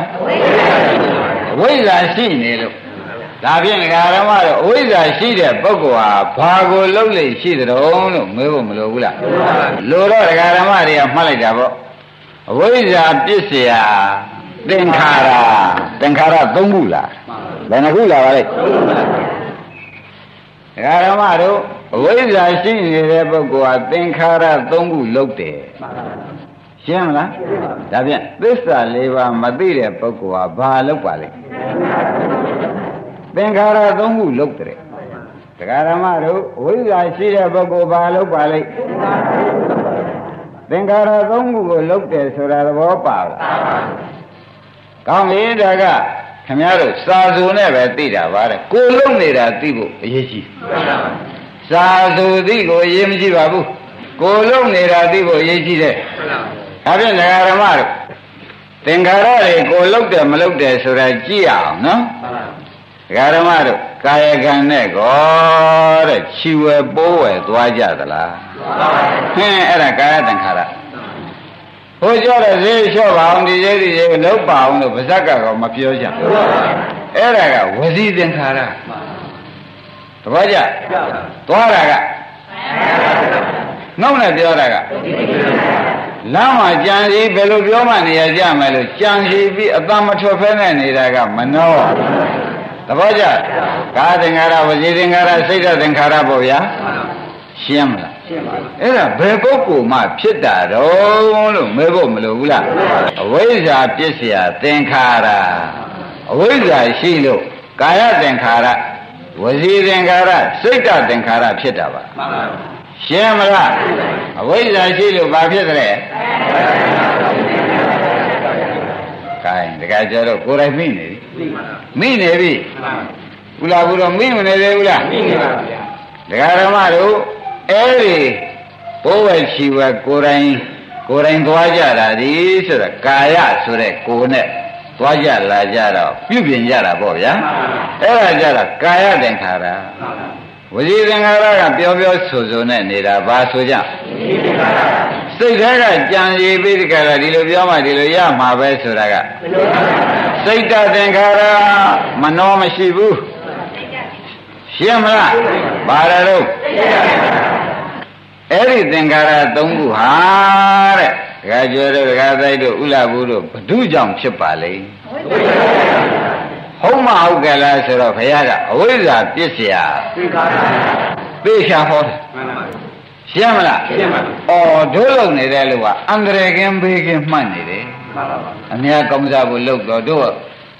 အဝိဇ္ဇာရှိနေလို့ ဒါဖြင့်ဒကာရမတို့အဝိဇ္ဇာရှိတဲ့ပုဂ္ဂိုလ်ဟာဘာကိုလှုပ်လို့ရှိသတုံးလို့မေးဖို့မလိုဘူးလားလိုတော့ဒကာရမတွေကမှတ်လိုက်တာပေါ့အဝိဇ္ဇာပစ္စယသင်္ခါရသင်္ခါရသုံးခုလားဘယ်နှခုလားပါလဲဒကာရမတို့အဝိဇ္ဇာရှိနေတဲ့ပုဂ္ဂိုလ်ဟာသင်္ခါရသုံးခုလှုပ်တယ်ရှင်းမလားဒါဖြင့်သစ္စာ၄ပါးမသိတဲ့ပုဂ္ဂိုလ်ဟာဘာလုပ်ပါလဲ သင်္ခါရသုံးခုလုတ်တယ်တရားဓမ္မတို့ဝိဇ္ဇာရှိတဲ့ပုဂ္ဂိုလ်ဘာလုတ်ပါလိမ့်သင်္ခါရသုံးခုကိုလုတ်တယ်ဆိုတာသဘောပါလားကောင်းပြီဒါကခမရတို့စာစုနဲ့ပဲသိတာပါတဲ့ကိုလုံနေတာသိဖို့အရေးကြီးစာစုသိကိုအရေးမကြီးပါဘူးကိုလုံနေတာသိဖို့အရေးကြီးတယ်ဒါဖြင့်ဒကာဓမ္မတို့သင်္ခါရတွေကိုလုတ်တယ်မလုတ်တယ်ဆိုတာကြည့်ရအောင်နော် ဒကာဓမ္မတို့ကာယကံနဲ့ကောတဲ့ခြီဝယ်ပိုးဝယ်သွားကြသလားဟင်းအဲ့ဒါကာယတံခါရဟိုကြောတဲ့ဈေးလျှော့ပါအောင်ဒီဈေးဒီဈေးလုံးပါအောင်လို့ဗဇက်ကကောမပြောကြအဲ့ဒါကဝစီသင်္ခါရတပည့်ကြသွားတာကနှုတ်နဲ့ပြောတာကလမ်းမှာကြံစီဘယ်လိုပြောမှနေရကြမယ်လို့ကြံစီပြီးအတမထွက်ဖဲနဲ့နေတာကမနှော သဘောကျကာသင်္ခါရဝစီသင်္ခါရစိတ်သင်္ခါရပေါ့ဗျာရှင်းမလားရှင်းပါပြီအဲ့ဒါဘယ်ပုဂ္ဂိုလ်မှဖြစ်တာတော့လို့မဲဖို့မလိုဘူးလားအဝိဇ္ဇာပစ္စယသင်္ခါရအဝိဇ္ဇာရှိလို့ကာယသင်္ခါရဝစီသင်္ခါရစိတ်သင်္ခါရဖြစ်တာပါမှန်ပါရှင်းမလားအဝိဇ္ဇာရှိလို့ဘာဖြစ်တဲ့ကဲတကယ်ကြတော့ကိုယ်တိုင်မိနေပြီ မိနေပြီဘုလားဘုတော့မိမနေသေးဘူးလားမိနေပါဗျာဒကာဓမ္မတို့အဲ့ဒီဘိုးဝဲချီဝဲကိုယ်တိုင်ကိုယ်တိုင်သွားကြတာဒီဆိုတော့ကာယဆိုတဲ့ကိုယ်နဲ့သွားကြလာကြတော့ပြုပြင်ကြတာပေါ့ဗျာအဲ့ဒါကြတော့ကာယသင်္ခါရ ဝစီသင်္ခါရကပြောပြောဆိုဆိုနဲ့နေတာဘာဆိုကြစိတ်ထဲကကြံရည်ပြီးဒီကရဒီလိုပြောမှဒီလိုရမှာပဲဆိုတာကစိတ်တသင်္ခါရမနှောမရှိဘူးရှင်းမလားဘာရတော့အဲ့ဒီသင်္ခါရ၃ခုဟာတဲ့ဒကာကျော်တို့ဒကာသိုက်တို့ဥလဘူးတို့ဘ ᱹ ကြောင့်ဖြစ်ပါလိမ့် ဟုတ်မဟုတ်ကြလားဆိုတော့ဘုရားကအဝိဇ္ဇာပြစ်เสียသင်္ခါရသိချာဟောတယ် ရှင်းမလား ရှင်းပါပြီ ဩတို့လုံနေတဲ့လူကအန္တရာယ်ကင်းဘေးကင်းမှတ်နေတယ် မှန်ပါပါ အများကောင်းစားဖို့လုပ်တော့တို့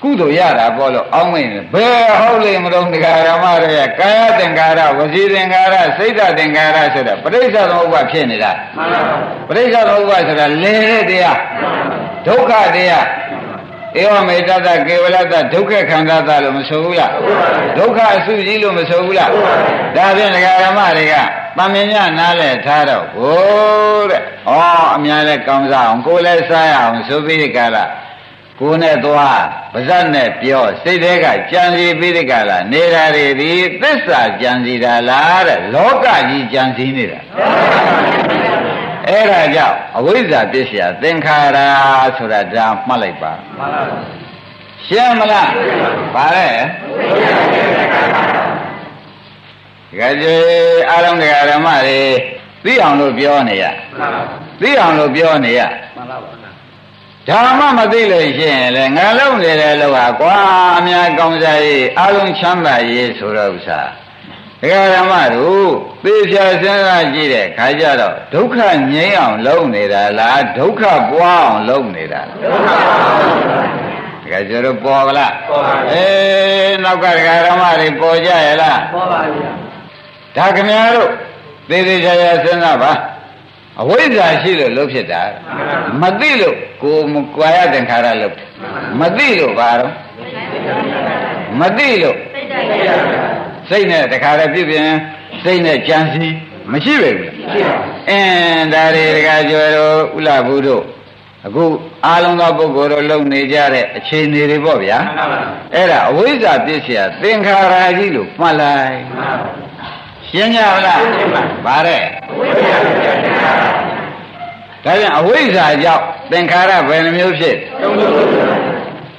ကုသိုလ်ရတာပေါ့လို့အောင်းမိနေဘယ်ဟုတ်လိမ့်မလို့တရားဓမ္မတွေရဲ့ကာယသင်္ကာရဝစီသင်္ကာရစိတ်ဓာတ်သင်္ကာရဆိုတာပဋိစ္စသမုပ္ပါဖြစ်နေတာ မှန်ပါပါ ပဋိစ္စသမုပ္ပါဆိုတာလဲတဲ့တရားဒုက္ခတရား ဧဝမေတ္တကေဝလတ္တဒုက္ခခန္ဓာတလို့မဆိုဘူးလားဒုက္ခအစုကြီးလို့မဆိုဘူးလားဒါဖြင့်တရားဓမ္မတွေကတမင်ညနားလဲထားတော့ဘိုးတဲ့ဩအများလဲကောင်းစားအောင်ကိုယ်လဲစားရအောင်ဆိုပြီးဒီကလာကိုယ်နဲ့သွားပါဇက်နဲ့ပြောစိတ်ထဲကကြံစီပြီးဒီကလာနေတာတွေဒီသစ္စာကြံစီတာလားတဲ့လောကကြီးကြံစီနေတာ အဲ့ဒါကြောင့်အဝိဇ္ဇာပစ္စယသင်္ခါရဆိုတာဒါမှတ်လိုက်ပါမှန်ပါပါရှင်းမလားပါလေကြကြေအားလုံးတရားဓမ္မတွေသိအောင်လို့ပြောနေရမှန်ပါပါသိအောင်လို့ပြောနေရမှန်ပါပါဓမ္မမသိလို့ရှိရင်လေငါလုံးနေတဲ့လောကကွာအများကောင်းစားရေးအားလုံးချမ်းသာရေးဆိုတော့ဥစ္စာ တရားဓမ္မတို့သေချာစဉ်းစားကြည့်တဲ့ခါကျတော့ဒုက္ခငြိမ်းအောင်လုပ်နေတာလားဒုက္ခပွားအောင်လုပ်နေတာလားဒုက္ခပါပါတကယ်ကျတော့ပေါ်ကလားပေါ်ပါဗျာအေးနောက်ကဒကာဓမ္မတွေပေါ်ကြရဲ့လားပေါ်ပါဗျာဒါခင်ဗျားတို့သေသေးချာချာစဉ်းစားပါအဝိဇ္ဇာရှိလို့လှုပ်ဖြစ်တာမသိလို့ကိုယ်မကွာရသင်္ခါရလှုပ်တယ်မသိလို့ဘာတော့မသိလို့ စိတ်နဲ့တခါတည်းပြည့်ပြင်းစိတ်နဲ့ကြံစီမရှိပဲဘူးလားရှိပါအင်းဒါတွေတခါကျော်တို့ဥလာဘူးတို့အခုအားလုံးသောပုဂ္ဂိုလ်တို့လုံနေကြတဲ့အခြေအနေတွေပေါ့ဗျာမှန်ပါပါအဲ့ဒါအဝိဇ္ဇာပြည့်စရာသင်္ခါရကြီးလို့မှတ်လိုက်မှန်ပါပါရှင်းကြပါလားရှင်းပါဗါတဲ့ဝိပဿနာဉာဏ်ပါဒါပြန်အဝိဇ္ဇာကြောင့်သင်္ခါရဘယ်နှမျိုးဖြစ်သုံးလို့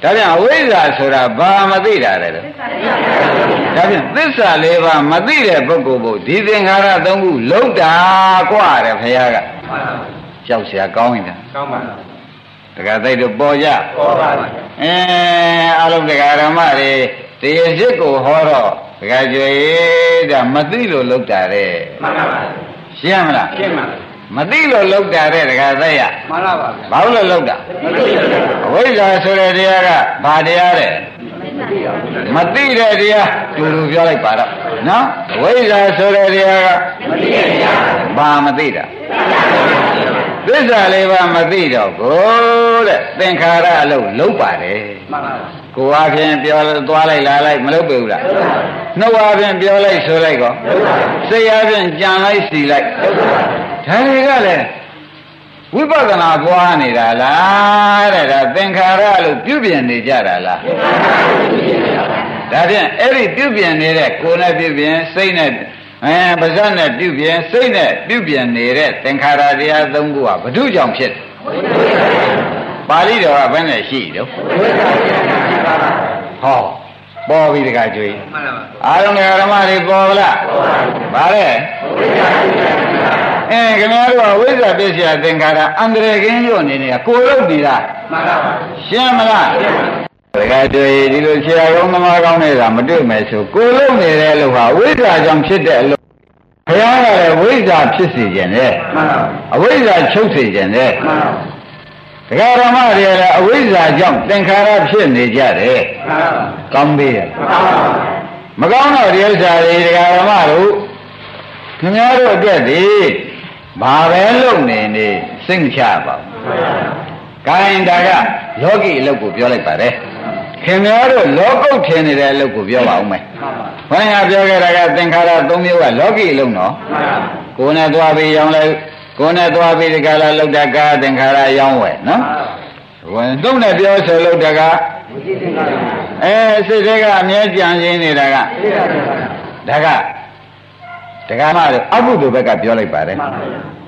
ဒါပြန်အဝိဇ္ဇာဆိုတာဘာမသိတာလဲလို့ဒါပြန်သစ္စာလေးပါးမသိတဲ့ပုဂ္ဂိုလ်ဘုဒီသင်္ခါရသုံးခုလုံးတာกว่าတယ်ဘုရားက မှန်ပါပါ ကြောက်เสียကောင်းရင်တာ ကောင်းပါ တခါသိတော့ပေါ်ကြ ပေါ်ပါပါ အဲအလုံးတရားဓမ္မတွေတရားစစ်ကိုဟောတော့တခါကြွေဒါမသိလို့လောက်တာတဲ့ မှန်ပါပါ ရှင်းမလား ရှင်းပါ မသိလို့လောက်တာတဲ့တခါသိရမှန်ပါပါဘာလို့လောက်တာမသိဘူးအဝိဇ္ဇာဆိုတဲ့တရားကဘာတရားတဲ့မသိတဲ့တရားတူတူပြောလိုက်ပါတော့နော်အဝိဇ္ဇာဆိုတဲ့တရားကမသိရဗျာဘာမသိတာသစ္စာလေးပါမသိတော့ကိုတဲ့သင်္ခါရအလုံးလုံးပါတယ်မှန်ပါပါ ကိုယ်အားဖြင့်ပြောသွားလိုက်လာလိုက်မလုပ်ပေဘူးလားနှုတ်အားဖြင့်ပြောလိုက်ဆိုလိုက်ကောစိတ်အားဖြင့်ကြံလိုက်စီလိုက်ဒါတွေကလည်းဝိပဿနာပွားနေတာလားတဲ့ဒါသင်္ခါရလို့ပြုပြင်နေကြတာလားဒါဖြင့်အဲ့ဒီပြုပြင်နေတဲ့ကိုယ်နဲ့ပြုပြင်စိတ်နဲ့အဲပါဇက်နဲ့ပြုပြင်စိတ်နဲ့ပြုပြင်နေတဲ့သင်္ခါရတရားသုံးခုကဘု து ကြောင့်ဖြစ်တယ်ပါဠိတော်ကဘယ်နဲ့ရှိတော့ ဟောပေါ်ပြီတခါကျွေးမှန်ပါပါအားလုံးဓမ္မတွေပေါ်ဗလားဗါတဲ့အဲခင်ဗျားတို့ကဝိဇ္ဇာပစ္စယသင်္ခါရအန္တရာယ်ကင်းညွတ်နေနေတာကိုယ်လုံးနေတာမှန်ပါပါရှင်းမလားတခါကျွေးဒီလိုဆရာကောင်းသမားကောင်းနေတာမတွေ့မယ်ဆိုကိုယ်လုံးနေတဲ့အလုပ်ဟာဝိဇ္ဇာကြောင့်ဖြစ်တဲ့အလုပ်ဘုရားကလည်းဝိဇ္ဇာဖြစ်စေခြင်းနဲ့မှန်ပါပါအဝိဇ္ဇာချုပ်စေခြင်းနဲ့ မှန်ပါပါဒကာဓမ္မတွေလည်းအဝိဇ္ဇာကြောင့်သင်္ခါရဖြစ်နေကြတယ်မှန်ပါပါကောင်းသေးရဲ့မှန်ပါပါမကောင်းတော့ဒီဥစ္စာတွေဒကာဓမ္မတို့ခင်ဗျားတို့အတွက်ဒီဘာပဲလုပ်နေနေစိတ်မချပါဘူး။ကိုင်းဒါကလောကီအလုပ်ကိုပြောလိုက်ပါတယ်။ခင်ဗျားတို့လောကုတ်ထင်နေတဲ့အလုပ်ကိုပြောပါဦးမယ်။ဘုရားပြောခဲ့တာကသင်္ခါရ၃မျိုးကလောကီအလုပ်နော်မှန်ပါပါ။ကိုယ်နဲ့သွားပြီးရောင်းလိုက် ကိုယ်နဲ့သွားပြီးဒီကလာလောက်တာကာသင်္ခါရရောင်းဝယ်နော်။ဝင်သုံးနဲ့ပြောဆိုလောက်တာကဝိသိသင်္ခါရအဲစိတ်တွေကအမြဲကြံရင်းနေတာကသိရပါပါဒါကဒကာမတို့အဘုဒ္ဓဘက်ကပြောလိုက်ပါတယ်မှန်ပါ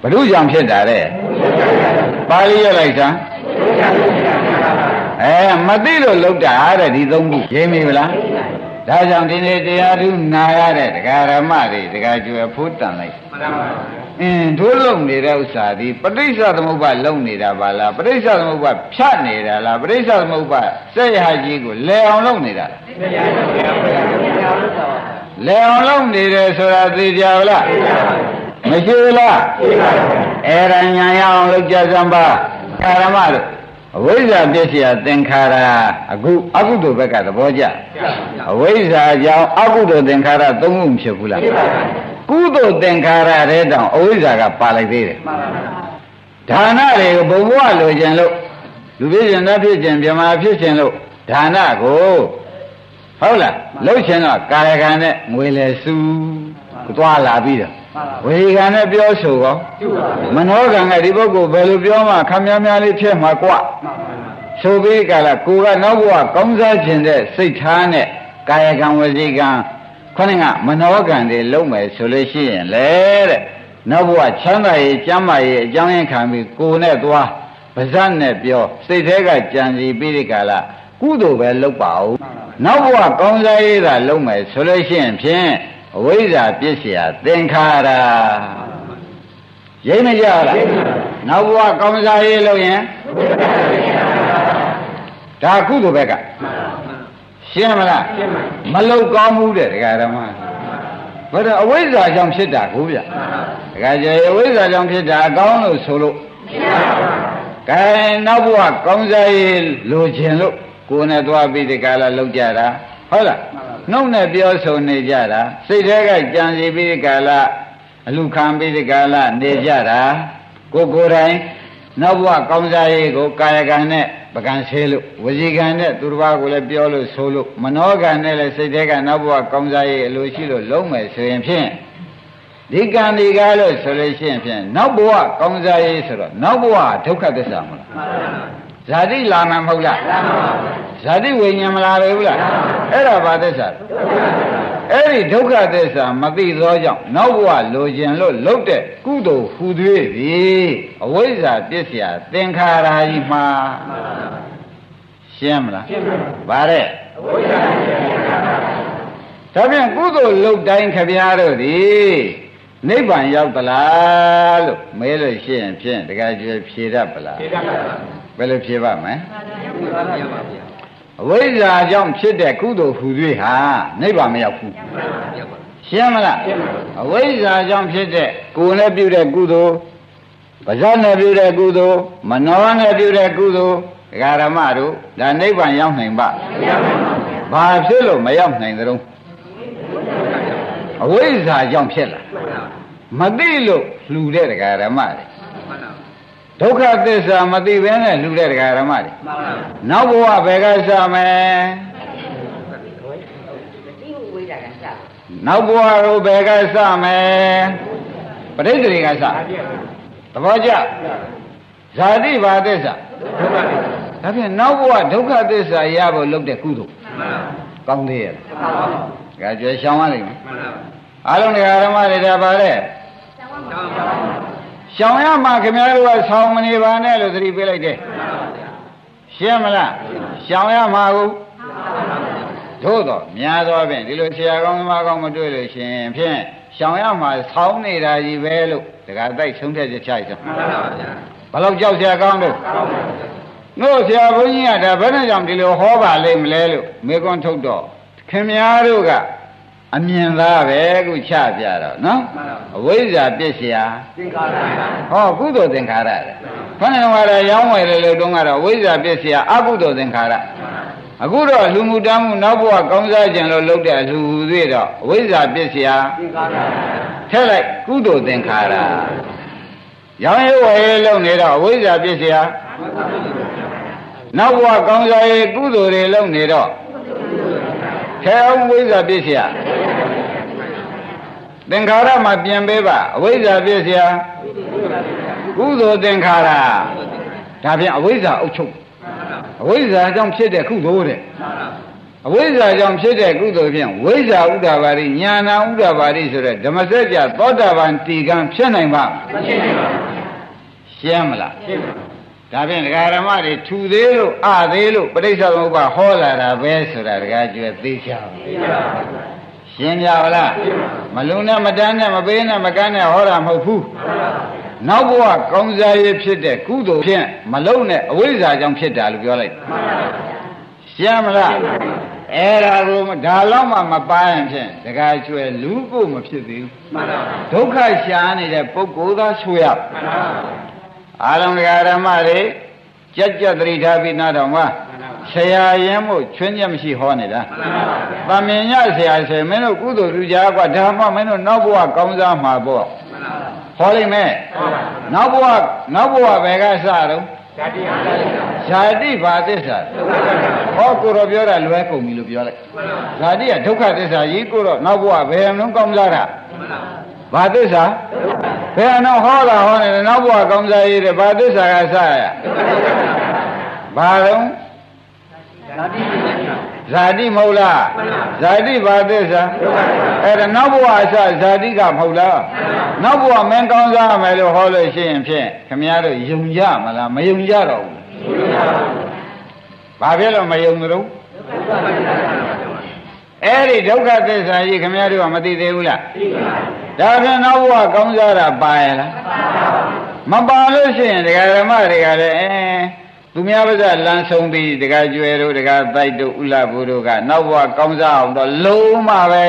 ပါဘု து ကြောင့်ဖြစ်တာတဲ့ပါဠိရလိုက်စမ်းအဲမသိလို့လောက်တာတဲ့ဒီသုံးခုရင်းပြီမလား ဒါကြောင့်ဒီနေ့တရားထုနာရတဲ့ဒကာရမတွေဒကာကျွယ်ဖိုးတန်လိုက်မှန်ပါပါအင်းတို့လုံနေတဲ့ဥစ္စာဒီပဋိစ္စသမုပ္ပါလုံနေတာပါလားပဋိစ္စသမုပ္ပါဖြတ်နေတာလားပဋိစ္စသမုပ္ပါစက်ရဟကြီးကိုလဲအောင်လုံနေတာလားသိရပါပါလဲအောင်လုံနေတယ်ဆိုတာသိကြပါလားမမရှိဘူးလားရှိပါဗျာအဲ့ဒါညာရအောင်လုပ်ကြစမ်းပါကာရမတို့ အဝိဇ္ဇာပစ္စယသင်္ခါရအခုအကုသိုလ်ဘက်ကသဘောကျအဝိဇ္ဇာကြောင့်အကုသိုလ်သင်္ခါရသုံးခုမဖြစ်ဘူးလားရှိပါဗျာကုသိုလ်သင်္ခါရတဲ့တောင်အဝိဇ္ဇာကပါလိုက်သေးတယ်မှန်ပါဗျာဒါနတွေကိုဘုံဘဝလိုချင်လို့လူဖြစ်ခြင်းနဲ့ဖြစ်ခြင်းမြမဖြစ်ခြင်းလို့ဒါနကိုဟုတ်လားလှုပ်ခြင်းတော့ကာယကံနဲ့ငွေလေစုသွားလာပြီးတော့ ဝေခံနဲ့ပြောဆိုကောမနောကံကဒီပုဂ္ဂိုလ်ဘယ်လိုပြောမှခမ်းများများလေးဖြစ်မှာကွာဆိုပြီးကလာကိုကနောက်ဘဝကောင်းစားခြင်းတဲ့စိတ်ထားနဲ့ကာယကံဝစီကံခေါင်းကမနောကံတွေလုံးမယ်ဆိုလို့ရှိရင်လေတဲ့နောက်ဘဝချမ်းသာရေးကျမ်းမာရေးအကြောင်းရင်းခံပြီးကိုယ်နဲ့သွားပါဇတ်နဲ့ပြောစိတ်ထဲကကြံစီပြီးဒီကလာကုသိုလ်ပဲလုပ်ပါဦးနောက်ဘဝကောင်းစားရေးသာလုပ်မယ်ဆိုလို့ရှိရင်ဖြင့် အဝိဇ္ဇာပြစ်เสียသင်္ခါရရိမ့်မကြလားနောက်ဘဝကောင်းစားရေးလုပ်ရင် ဒါကုသိုလ်ဘက်ကရှင်းမလား ရှင်းပါ မလောက်ကောင်းဘူးတဲ့ဒကာဓမ္မဘယ်တော့အဝိဇ္ဇာကြောင့်ဖြစ်တာကိုဗျဒကာကျေအဝိဇ္ဇာကြောင့်ဖြစ်တာအကောင်းလို့ဆိုလို့ကဲနောက်ဘဝကောင်းစားရေးလိုချင်လို့ကိုယ်နဲ့သွားပြီးဒီကလာလောက်ကြတာ ဟုတ်လားနှုတ်နဲ့ပြောဆိုနေကြတာစိတ်ထဲကကြံစီပြီးဒီကလာအလူခံပြီးဒီကလာနေကြတာကိုယ်ကိုယ်တိုင်နောက်ဘဝကောင်းစားရေးကိုကာယကံနဲ့ပကံဆေးလို့ဝစီကံနဲ့သူတစ်ပါးကိုလည်းပြောလို့ဆိုလို့မနောကံနဲ့လည်းစိတ်ထဲကနောက်ဘဝကောင်းစားရေးအလိုရှိလို့လုံးမယ်ဆိုရင်ဖြင့်ဒီကံဒီကားလို့ဆိုလို့ရှိရင်ဖြင့်နောက်ဘဝကောင်းစားရေးဆိုတော့နောက်ဘဝဒုက္ခသစ္စာမလား ဇာတိလာမှာမဟုတ်လားဇာတိဝိညာဉ်မလာပဲဘူးလားအဲ့ဒါဘာသစ္စာလဲအဲ့ဒီဒုက္ခသစ္စာမသိသောကြောင့်နောက်ဘဝလိုခြင်းလို့လုတ်တဲ့ကုသိုလ်ဟူသွေးသည်အဝိဇ္ဇာပစ္စယသင်္ခါရကြီးမှာရှင်းမလားရှင်းပါဗါတဲ့အဝိဇ္ဇာဖြစ်နေတာဒါဖြင့်ကုသိုလ်လုတ်တိုင်းခဗျားတို့သည်နိဗ္ဗာန်ရောက်သလားလို့မဲလို့ရှိရင်ဖြင့်တခါကျွေဖြေတတ်ပလားဖြေတတ်ပါဗျာ ဘယ်လိုဖြေပါမလဲဖြေပါဗျာပါဗျာအဝိဇ္ဇာကြောင့်ဖြစ်တဲ့ကုသိုလ်ဟူ၍ဟာနိဗ္ဗာန်မရောက်ဘူးရှင်းမလားရှင်းပါအဝိဇ္ဇာကြောင့်ဖြစ်တဲ့ကိုယ်နဲ့ပြုတဲ့ကုသိုလ်ပါဇာနဲ့ပြုတဲ့ကုသိုလ်မနောနဲ့ပြုတဲ့ကုသိုလ်ဒကာရမတို့ဒါနိဗ္ဗာန်ရောက်နိုင်ပါဘာဖြစ်လို့မရောက်နိုင်သလဲအဝိဇ္ဇာကြောင့်ဖြစ်လာမသိလို့လှူတဲ့ဒကာရမတွေ ဒုက္ခသစ္စာမသိဘဲနဲ့လှူတဲ့ဒကာရမတွေမှန်ပါဗျာနောက်ဘဝဘယ်ကစမယ်နောက်ဘဝကိုဘယ်ကစမယ်ပဋိသေတွေကစအားပြည့်သဘောကျဇာတိဘာသစ္စာဒုက္ခတွေဒါဖြင့်နောက်ဘဝဒုက္ခသစ္စာရဖို့လုပ်တဲ့ကုသိုလ်မှန်ပါကောင်းသေးရဲ့မှန်ပါဒါကြွယ်ရှောင်ရလိမ့်မယ်မှန်ပါအားလုံးတရားဓမ္မတွေဒါပါတဲ့တောင်းပါ ရှောင်ရမှခင်ဗျားတို့ကဆောင်းမနေပါနဲ့လို့သတိပေးလိုက်တယ်ရှင်းမလားရှောင်ရမှာကိုသို့တော့များသောဖြင့်ဒီလိုဆရာကောင်းသမားကောင်းမတွေ့လို့ရှင်ဖြင့်ရှောင်ရမှာဆောင်းနေတာကြီးပဲလို့တခါတိုက်ဆုံးဖြတ်ချက်ချလိုက်စမ်းမှန်ပါဗျာဘယ်လောက်ကြောက်ဆရာကောင်းလို့တောင်းပါဗျာတို့ဆရာဘုန်းကြီးကဒါဘယ်နဲ့ကြောင့်ဒီလိုဟောပါလိမ့်မလဲလို့မေကွန်းထုတ်တော့ခင်များတို့က အမြင်သားပဲခုချပြတော့နော် မှန်ပါ အဝိဇ္ဇာပြစ်เสีย သင်္ခါရ ဟောကုသိုလ်သင်္ခါရလေခဏကတော့ရောင်းဝယ်တယ်လို့တုန်းကတော့ဝိဇ္ဇာပြစ်เสียအကုသိုလ်သင်္ခါရအခုတော့လူမှုတမ်းမှုနောက်ဘဝကောင်းစားခြင်းလို့လုပ်တဲ့လူဟူသေးတော့အဝိဇ္ဇာပြစ်เสีย သင်္ခါရ ထက်လိုက်ကုသိုလ်သင်္ခါရရောင်းရဝယ်ရလုပ်နေတော့အဝိဇ္ဇာပြစ်เสียနောက်ဘဝကောင်းစားရေးကုသိုလ်တွေလုပ်နေတော့ထဲအောင်ဝိဇ္ဇာပြစ်เสีย သင်္ခါရမှာပြင်ပေးပါအဝိဇ္ဇာပြည့်စရာကုသိုလ်သင်္ခါရဒါဖြင့်အဝိဇ္ဇာအုပ်ချုပ်အဝိဇ္ဇာကြောင့်ဖြစ်တဲ့ကုသိုလ်တဲ့အဝိဇ္ဇာကြောင့်ဖြစ်တဲ့ကုသိုလ်ဖြင့်ဝိဇ္ဇာဥဒ္ဒဘာရိညာဏဥဒ္ဒဘာရိဆိုတဲ့ဓမ္မစကြာသောတာပန်တည်ခံဖြစ်နိုင်ပါမဖြစ်နိုင်ပါဘူးရှင်းမလားရှင်းပါဒါဖြင့်ဒကာရမတွေထူသေးလို့အသေးလို့ပဋိစ္စသမုပ္ပါဟောလာတာပဲဆိုတာဒကာကျွဲသိချပါဘူးသိပါပါ ရှင်းကြပါလားမလုံနဲ့မတန်းနဲ့မပေးနဲ့မကန်းနဲ့ဟောတာမဟုတ်ဘူးနောက်ဘဝကောင်းစားရေးဖြစ်တဲ့ကုသိုလ်ဖြင့်မလုံနဲ့အဝိဇ္ဇာကြောင့်ဖြစ်တာလို့ပြောလိုက်ရှင်းမလားအဲ့ဒါကိုဒါလောက်မှမပါရင်ဖြင့်တခါကျွဲလူကိုမဖြစ်သေးဘူးမှန်ပါဒုက္ခရှာနေတဲ့ပုဂ္ဂိုလ်သားဆိုရမှန်ပါအာရုံဓမ္မတွေ ကြက်ကြက်သတိထားပြီးနားတော်မှာဆရာရင်မို့ချွင်းချက်မရှိဟောနေတာမှန်ပါဗျာ။ဗမင်ညဆရာဆိုရင်မင်းတို့ကုသိုလ်လူကြားကဒါမှမင်းတို့နောက်ဘဝကောင်းစားမှာပေါ့မှန်ပါ။ဟောလိမ့်မယ်ဟုတ်ပါ။နောက်ဘဝနောက်ဘဝဘယ်ကစတော့ဓာတိဟာဓာတိဟာဇာတိဘာသစ္စာဟောကိုတော့ပြောတာလွဲကုန်ပြီလို့ပြောလိုက်။ဇာတိကဒုက္ခသစ္စာကြီးကိုတော့နောက်ဘဝဘယ်အောင်ကောင်းစားတာမှန်ပါ ဘာသစ္စာဘယ်အောင်ဟောတာဟောနေတယ်နောက်ဘဝကောင်းစားရေးတဲ့ဘာသစ္စာကစရဘာတော့ဓာတိပညာဇာတိမဟုတ်လားဇာတိဘာသစ္စာအဲ့ဒါနောက်ဘဝအစဇာတိကမဟုတ်လားနောက်ဘဝမင်းကောင်းစားမယ်လို့ဟောလို့ရှိရင်ဖြင့်ခမည်းတော်ယုံကြမလားမယုံကြတော့ဘူးဘာဖြစ်လို့မယုံကြတော့ အဲ့ဒီဒုက္ခသစ္စာကြီးခမည်းတော်ကမသိသေးဘူးလားဒါဖြင့်နောက်ဘဝကောင်းစားတာပါရဲ့လားမပါလို့ရှိရင်ဒကာဓမ္မတွေကလည်းအဲသူများပါးစပ်လမ်းဆုံးပြီးဒကာကျွယ်တို့ဒကာတိုက်တို့ဥလဘုတို့ကနောက်ဘဝကောင်းစားအောင်တော့လုံးမပဲ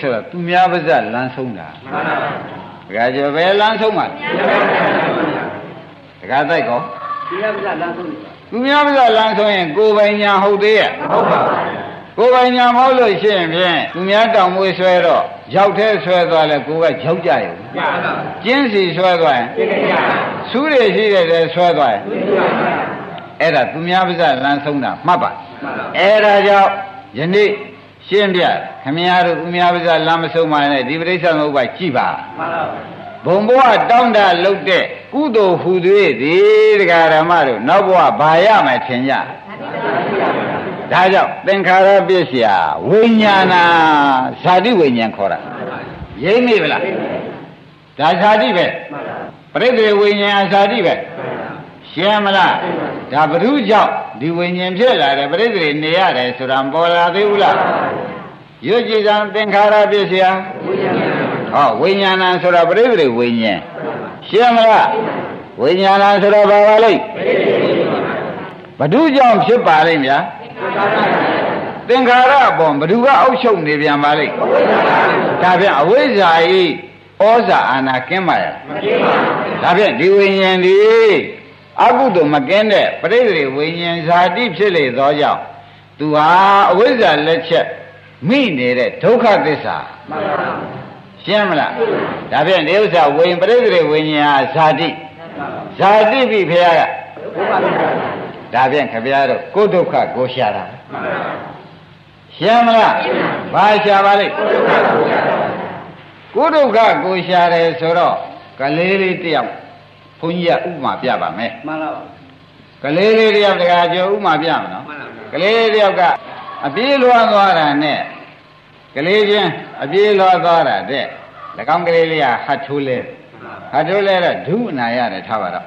ဆိုတော့သူများပါးစပ်လမ်းဆုံးတာမှန်ပါဒကာကျွယ်ပဲလမ်းဆုံးမှာဒကာတိုက်ကောဒီကပြလမ်းဆုံးနေပါသူများပါးစပ်လမ်းဆုံးရင်ကိုယ်ပိုင်ညာဟုတ်သေးရဲ့ဟုတ်ပါ ကိုယ်ပိုင်ညာမဟုတ်လို့ရှိရင်ဖြင့်သူများတောင်မွေးဆွဲတော့ရောက်သေးဆွဲသွားလဲကိုယ်ကရောက်ကြရုံရပါကျင်းစီဆွဲသွားရင်ပြည့်ကြရစူးတွေရှိတဲ့တဲဆွဲသွားရင်ပြည့်ကြရအဲ့ဒါသူများပါးစပ်လမ်းဆုံးတာမှတ်ပါမှန်ပါအဲ့ဒါကြောင့်ယနေ့ရှင်းပြခမည်းတော်သူများပါးစပ်လမ်းမဆုံးပါနဲ့ဒီပရိစ္ဆေသမုပ္ပါကြည့်ပါမှန်ပါဘုံဘဝတောင်းတလုတ်တဲ့ကုသိုလ်ဟူသွေးသည်တရားဓမ္မတို့နောက်ဘဝဘာရမယ်ထင်ကြ ဒါကြောင့်သင်္ခါရပစ္စယဝိညာဏဇာတိဝိညာဉ်ခေါ်တာရိမ့်မိဗလားဒါဇာတိပဲမှန်ပါပရိသေဝိညာဉ်ဇာတိပဲရှင်းမလားဒါဘ ᱹ ကြောင့်ဒီဝိညာဉ်ဖြစ်လာတယ်ပရိသေနေရတယ်ဆိုတာမပေါ်လာသေးဘူးလားရွတ်ကြည်စံသင်္ခါရပစ္စယဝိညာဉ်ဟောဝိညာဏဆိုတာပရိသေဝိညာဉ်ရှင်းမလားဝိညာဏဆိုတာဘာပါလိမ့်ဘ ᱹ ကြောင့်ဖြစ်ပါလိမ့်ဗျာ သင်္ခါရအပေါ်ဘ ᱹ ကအောက်ချုပ်နေပြန်ပါလိမ့်ဒါဖြင့်အဝိဇ္ဇာဤဩဇာအာနာကင်းပါရဲ့မကင်းပါဘူးဒါဖြင့်ဒီဝိညာဉ်ဒီအကုသိုလ်မကင်းတဲ့ပရိသေဝိညာဉ်ဇာတိဖြစ်လေသောကြောင့်သူဟာအဝိဇ္ဇာလက်ချက်မိနေတဲ့ဒုက္ခသစ္စာမှန်ပါရှင်းမလားဒါဖြင့်ဒီဥစ္စာဝိညာဉ်ပရိသေဝိညာဉ်ဟာဇာတိဇာတိပြီဖေရကဘုရားပြည့် ဒါဖြင့်ခဗျားတို့ကိုယ်ဒုက္ခကိုရှာတာမှန်ပါရှင်းမလားဘာရှာပါလိမ့်ကိုယ်ဒုက္ခကိုရှာတယ်ဆိုတော့ကလေးလေးတယောက်ဘုန်းကြီးကဥပမာပြပါမယ်မှန်ပါကလေးလေးတယောက်တကကြောဥမာပြမနော်မှန်ပါကလေးလေးတယောက်ကအပြေးလွှားသွားတာနဲ့ကလေးချင်းအပြေးလွှားသွားတာတဲ့၎င်းကလေးလေးကဟတ်ထိုးလဲဟတ်ထိုးလဲတော့ဒုနာရတယ်ထားပါတော့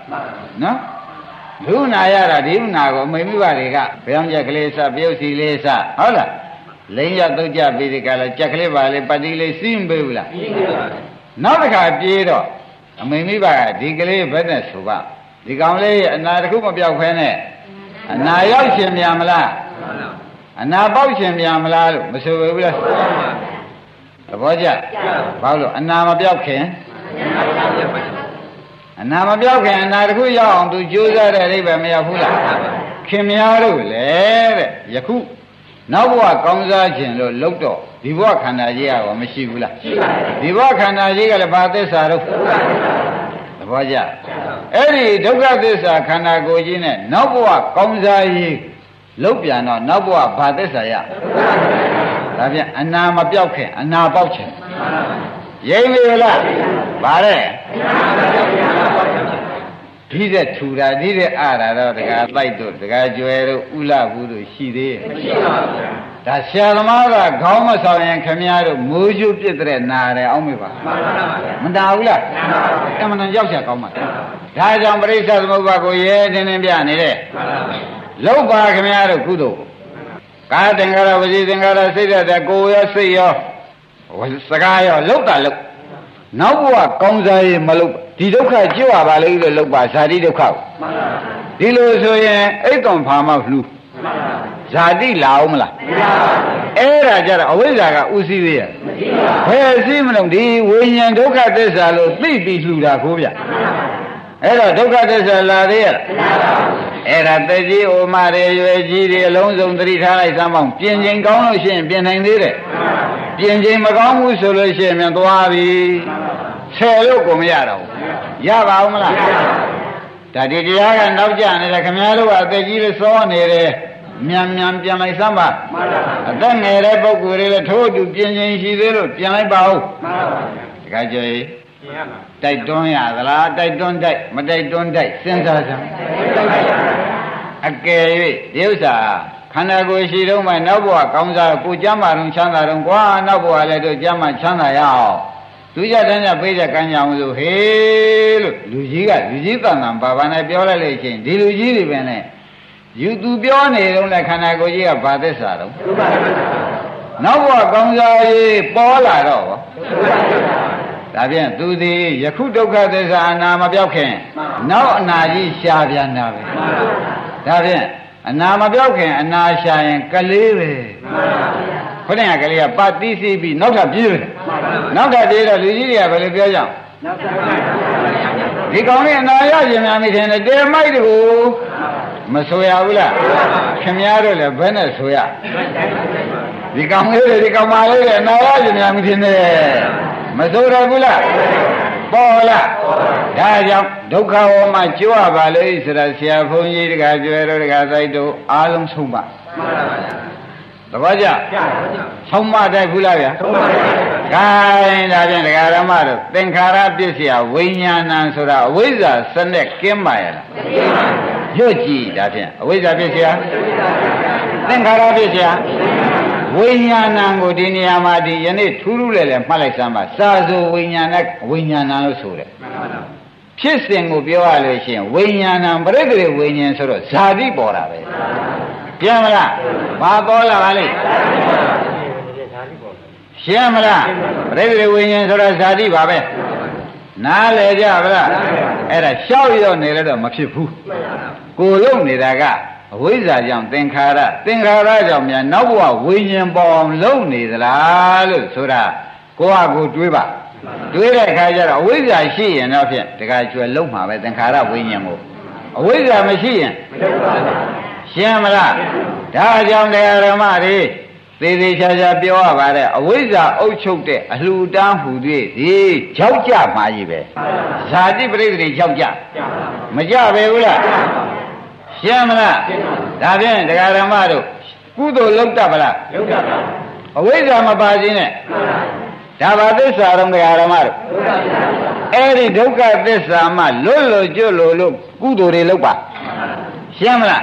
နော် ဒုနာရတာဒီဥနာကိုအမိမိဘတွေကဘယ်အောင်ကြက်ကလေးစပြုတ်စီလေးစဟုတ်လားလိမ့်ရတုတ်ကြပြီးဒီကလာကြက်ကလေးပါလေးပတ်တီလေးစီးမပေးဘူးလားဒီကိစ္စပါနောက်တစ်ခါပြေးတော့အမိမိဘကဒီကလေးဘယ်နဲ့ဆိုပါဒီကောင်လေးအနာတစ်ခုမပြောက်ခဲနဲ့အနာရောက်ရှင်မြန်မလားမှန်ပါအနာပေါက်ရှင်မြန်မလားလို့မဆိုဘူးလားသဘောကျဘာလို့အနာမပြောက်ခင် အနာမပြောက်ခင်အနာတစ်ခုရောက်အောင်သူကြိုးစားတဲ့အိဗယ်မရောက်ဘူးလားခင်များတို့လေတဲ့ယခုနောက်ဘဝကောင်းစားခြင်းလို့လုတ်တော့ဒီဘဝခန္ဓာကြီးကမရှိဘူးလားရှိပါတယ်ဒီဘဝခန္ဓာကြီးကလည်းဘာသစ္စာတော့သဘောကျအဲ့ဒီဒုက္ခသစ္စာခန္ဓာကိုယ်ကြီးနဲ့နောက်ဘဝကောင်းစားရေးလုတ်ပြန်တော့နောက်ဘဝဘာသစ္စာရဒါပြန်အနာမပြောက်ခင်အနာပေါက်ခြင်း ရိမ့်ပြီလားဗါတဲ့ဒီတဲ့ထူတာဒီတဲ့အားတာတော့ဒကာတိုက်တို့ဒကာကျွယ်တို့ဥလဘူးတို့ရှိသေးရဲ့မရှိပါဘူးဒါဆရာသမားကခေါင်းမဆောင်ရင်ခမည်းတော်မိုးကျုပ်ပြစ်တဲ့နာတယ်အောက်မေ့ပါမှန်ပါပါမတာဘူးလားအမှန်တန်ရောက်ချကောင်းပါဒါကြောင့်ပရိစ္ဆေသမုပ္ပါကိုရဲတင်းတင်းပြနေတဲ့မှန်ပါပါလောက်ပါခမည်းတော်ကုသိုလ်ကာသင်္ကာရဝစီသင်္ကာရစိတ်တဲ့ကိုယ်ရောစိတ်ရော စကားရောလောက်တာလောက်နောက်ဘဝကောင်းစားရေးမလုပ်ဒီဒုက္ခကြွပါလေလို့လောက်ပါဇာတိဒုက္ခကိုမှန်ပါဒီလိုဆိုရင်အိတ်ကောင်ဖာမလှူမှန်ပါဇာတိလာအောင်မလားအဲ့ဒါကြတော့အဝိဇ္ဇာကဥစည်းသေးရဲ့ဘယ်စည်းမလို့ဒီဝိညာဉ်ဒုက္ခသစ္စာလို့သိပြီးလှူတာကိုဗျ အဲ့တော့ဒုက္ခသစ္စာလာသေးရဲ့အဲ့ဒါတကြီးအိုမတွေရွယ်ကြီးတွေအလုံးစုံသတိထားလိုက်စမ်းပေါင်းပြင်ချိန်ကောင်းလို့ရှိရင်ပြင်နိုင်သေးတယ်ပြင်ချိန်မကောင်းဘူးဆိုလို့ရှိရင်မြန်သွားပြီဆယ်လို့ကိုမရတော့ဘူးရပါဦးမလားဒါဒီတရားကနောက်ကျနေတယ်ခင်ဗျားတို့ကအသက်ကြီးလို့စောနေတယ်မြန်မြန်ပြန်လိုက်စမ်းပါအသက်ငယ်တဲ့ပုဂ္ဂိုလ်တွေလည်းထိုးတူပြင်ချိန်ရှိသေးလို့ပြန်လိုက်ပါဦးတခါကြရေး တိုက်တွန်းရသလားတိုက်တွန်းတိုက်မတိုက်တွန်းတိုက်စဉ်းစားစမ်းအကယ်၍ဒီဥစ္စာခန္ဓာကိုယ်ရှိတော့မှနောက်ဘဝကောင်းစားကိုကြမ်းမာတော့ချမ်းသာတော့ကွာနောက်ဘဝလည်းတို့ကြမ်းမာချမ်းသာရအောင်သူကြတဲ့ညပေးတဲ့ကမ်းကြအောင်ဆိုဟေးလို့လူကြီးကလူကြီးတန်တန်ဘာဘာနဲ့ပြောလိုက်လို့ချင်းဒီလူကြီးတွေပဲနဲ့ယူသူပြောနေတော့လည်းခန္ဓာကိုယ်ကြီးကဘာသစ္စာတော့နောက်ဘဝကောင်းစားရေးပေါ်လာတော့ ဒါဖြင့်သူသည်ယခုဒုက္ခသစ္စာအနာမပြောက်ခင်နောက်အနာကြီးရှားပြန်တာပဲဒါဖြင့်အနာမပြောက်ခင်အနာရှာရင်ကလေးပဲခொနည်းကလေးကပါတိစီပြီးနောက်ထပ်ပြေးတယ်နောက်ထပ်ပြေးတော့လူကြီးတွေကဘယ်လိုပြောကြအောင်ဒီကောင်လေးအနာရရင်များမိတယ်တဲမိုက်တကူမဆိုရဘူးလားခင်များတို့လည်းဘယ်နဲ့ဆိုရ ဒီကောင်လေးတွေဒီကောင်မလေးတွေအနာရရင်များမိတယ်မဆိုရဘူးလားပေါ်လားဒါကြောင့်ဒုက္ခဝမှာကြွပါလေဆိုတာဆရာဘုန်းကြီးတကကျွဲတို့တကစိုက်တို့အားလုံးဆုံးပါသဘောကျဆုံးမတိုက်ဘူးလားဗျာဆုံးပါပါခိုင်းဒါဖြင့်ဒကာရမတို့သင်္ခါရပစ္စယဝိညာဏဆိုတာအဝိဇ္ဇာစနဲ့ကင်းပါရလားရွတ်ကြည့်ဒါဖြင့်အဝိဇ္ဇာပစ္စယသင်္ခါရပစ္စယ ဝိညာဏံကိုဒီနေရာမှာဒီယနေ့ထူးထူးလဲလဲမှတ်လိုက်စမ်းပါစာဆိုဝိညာဏဝိညာဏလို့ဆိုတယ်ဖြစ်စဉ်ကိုပြောရလို့ရှိရင်ဝိညာဏံပရိသေဝိညာဉ်ဆိုတော့ဇာတိပေါ်တာပဲပြန်မလားဘာပေါ်လာပါလိမ့်ရှင်းမလားပရိသေဝိညာဉ်ဆိုတော့ဇာတိပါပဲနားလေကြဗလားအဲ့ဒါရှောက်ရောက်နေလည်းတော့မဖြစ်ဘူးကိုလုံးနေတာက အဝိဇ္ဇာကြောင့်သင်္ခါရသင်္ခါရကြောင့်များနောက်ဘဝဝိညာဉ်ပေါ်အောင်လုံနေသလားလို့ဆိုတာကိုကကိုတွေးပါတွေးတဲ့အခါကျတော့အဝိဇ္ဇာရှိရင်တော့ဖြင့်တခါကျွယ်လုံမှာပဲသင်္ခါရဝိညာဉ်ကိုအဝိဇ္ဇာမရှိရင်ရှင်းမလားဒါကြောင့်တရားဓမ္မတွေသေးသေးချာချာပြောရပါတဲ့အဝိဇ္ဇာအုပ်ချုပ်တဲ့အလှူတန်းဟူသည်ဒီကြောက်ကြမှာကြီးပဲဇာတိပရိသေကြောက်ကြမကြပဲဘူးလား ရှင်းမလားဒါဖြင့်တရားဓမ္မတို့ကုသိုလ်လုပ်တတ်ပါလားလုပ်တတ်ပါအဝိဇ္ဇာမပါခြင်းနဲ့ဒါပါသစ္စာတော်တရားဓမ္မတို့အဲ့ဒီဒုက္ခသစ္စာမှလွတ်လွတ်ကျွတ်လို့လို့ကုသိုလ်တွေလုပ်ပါရှင်းမလား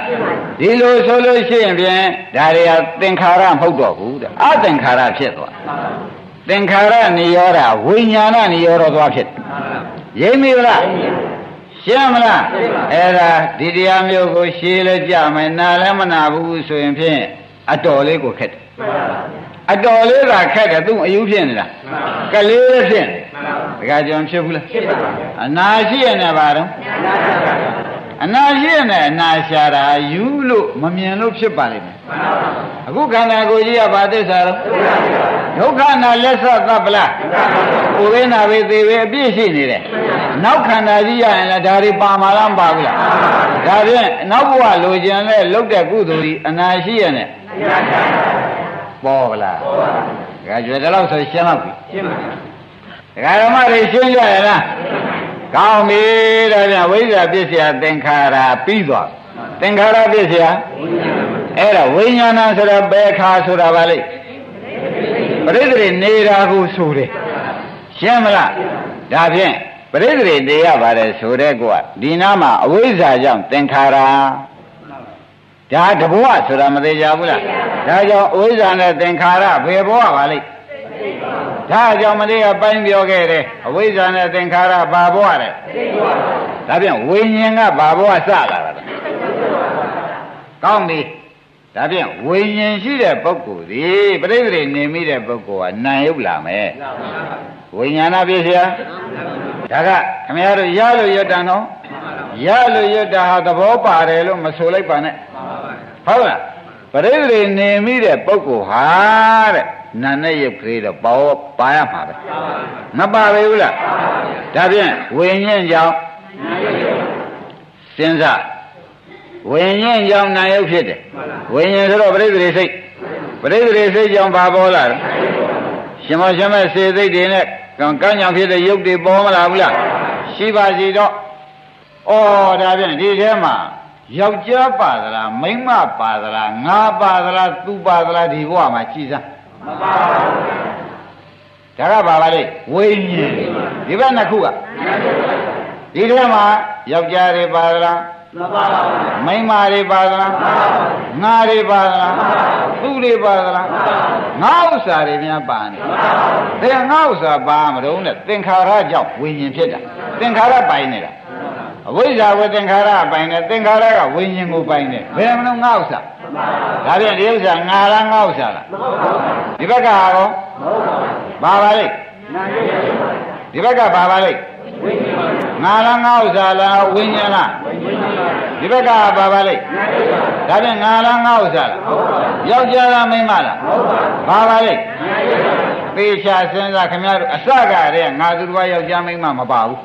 ဒီလိုဆိုလို့ရှိရင်ဖြင့်ဒါတွေကသင်္ခါရမဟုတ်တော့ဘူးတဲ့အသင်္ခါရဖြစ်သွားသင်္ခါရနိရောဓဝိညာဏနိရောဓသွားဖြစ်ရိပ်မိလား ရှင်းမလားအဲ့ဒါဒီတရားမျိုးကိုရှည်လဲကြမယ်နားလည်းမနာဘူးဆိုရင်ဖြင့်အတော်လေးကိုခက်တယ်အတော်လေးကခက်တယ်သူ့အယူဖြစ်နေတာကလေးလေးဖြစ်နေဒါကကြောင့်ဖြစ်ဘူးလားဖြစ်ပါဘူးအနာရှိရနေပါတော့ အနာရှိရနေအနာရှာတာယူလို့မမြင်လို့ဖြစ်ပါလိမ့်မယ်အခုခန္ဓာကိုယ်ကြီးကဘာသစ္စာတော့ဒုက္ခနာလက်ဆက်သဗ္ဗလားကိုယ်ဝိနာပဲသေပဲအပြည့်ရှိနေတယ်နောက်ခန္ဓာကြီးရရင်လည်းဒါတွေပါမာလားမပါဘူးလားဒါဖြင့်နောက်ဘဝလိုချင်လဲလုတ်တဲ့ကုသိုလ်ကြီးအနာရှိရနေပေါ်ပါလားပေါ်ပါဘူးဒါကြွယ်တော့ဆိုရှင်းတော့ပြီရှင်းပါပြီဒကာဓမ္မတွေရှင်းကြရလား ကောင်းပြီဒါပြန်ဝိဇ္ဇာပစ္စယသင်္ခါရပြီးသွားသင်္ခါရပစ္စယအဲ့ဒါဝိညာဏဆိုတာဘယ်ခါဆိုတာပါလိမ့်ပရိသေနေတာကိုဆိုတယ်ရှင်းမလားဒါဖြင့်ပရိသေနေရပါတယ်ဆိုတဲ့ကွာဒီနာမှာအဝိဇ္ဇာကြောင့်သင်္ခါရဒါတဘဝဆိုတာမသေးကြဘူးလားဒါကြောင့်အဝိဇ္ဇာနဲ့သင်္ခါရဘယ်ဘဝပါလိမ့် ဒါကြောင့်မလေးကပိုင်းပြောခဲ့တယ်အဝိဇ္ဇာနဲ့သင်္ခါရဘာဘဝတဲ့ဒါပြန်ဝိညာဉ်ကဘာဘဝစလာတာကောင်းပြီဒါဖြင့်ဝိညာဉ်ရှိတဲ့ပုဂ္ဂိုလ်ဒီပြိဿတွေနေမိတဲ့ပုဂ္ဂိုလ်ကနာယုတ်လာမယ်ဝိညာဏပြည့်စရာဒါကခမရတို့ရလို့ရွတ်တန်တော့ရလို့ရွတ်တာဟာသဘောပါတယ်လို့မဆိုလိုက်ပါနဲ့ဟုတ်လားပရိသေနေမိတဲ့ပုဂ္ဂိုလ်ဟာတဲ့ နာနဲ့ရုပ်ကလေးတော့ပါပါရမှာပဲမပါပဲဘူးလားဒါဖြင့်ဝိညာဉ်ကြောင့်စဉ်းစားဝိညာဉ်ကြောင့်နာယုတ်ဖြစ်တယ်ဝိညာဉ်ဆိုတော့ပရိသေစိတ်ပရိသေစိတ်ကြောင့်ဘာပေါ်လာလဲရှင်မရှင်မဲ့စေစိတ်တွေနဲ့ကံကံကြောင့်ဖြစ်တဲ့ယုတ်တွေပေါ်မလာဘူးလားရှိပါစီတော့ဩဒါဖြင့်ဒီထဲမှာယောက်ျားပါသလားမိန်းမပါသလားငါပါသလားသူပါသလားဒီဘဝမှာကြည်စမ်း မပါဘူးဒါကပါပါလေဝိညာဉ်ဒီဘက်နှစ်ခုကဒီထဲမှာယောက်ျားတွေပါသလားမပါဘူးမိန်းမတွေပါသလားငါတွေပါသလားသူတွေပါသလားငါဥစ္စာတွေများပါနေဘယ်ငါဥစ္စာပါမလို့နဲ့သင်္ခါရကြောင့်ဝိညာဉ်ဖြစ်တာသင်္ခါရပိုင်နေတာ အဝိဇ္ဇာဝသင်္ခါရပိုင်တယ်သင်္ခါရကဝိညာဉ်ကိုပိုင်တယ်ဘယ်မလို့ငါဥစ္စာဒါပြန်ဒီဥစ္စာငါလားငါဥစ္စာလားဒီဘက်ကဟာကောဘာပါလိမ့် ဒီဘက်ကဘာပါလိမ့်ငါလားငါဥစ္စာလားဝိညာဉ်လားဒီဘက်ကဘာပါလိမ့်ဒါပြန်ငါလားငါဥစ္စာလားယောက်ျားလားမိန်းမလားဘာပါလိမ့်သေချာစဉ်းစားခင်ဗျားတို့အစကတည်းကငါသူတော်ယောက်ျားမိန်းမမပါဘူး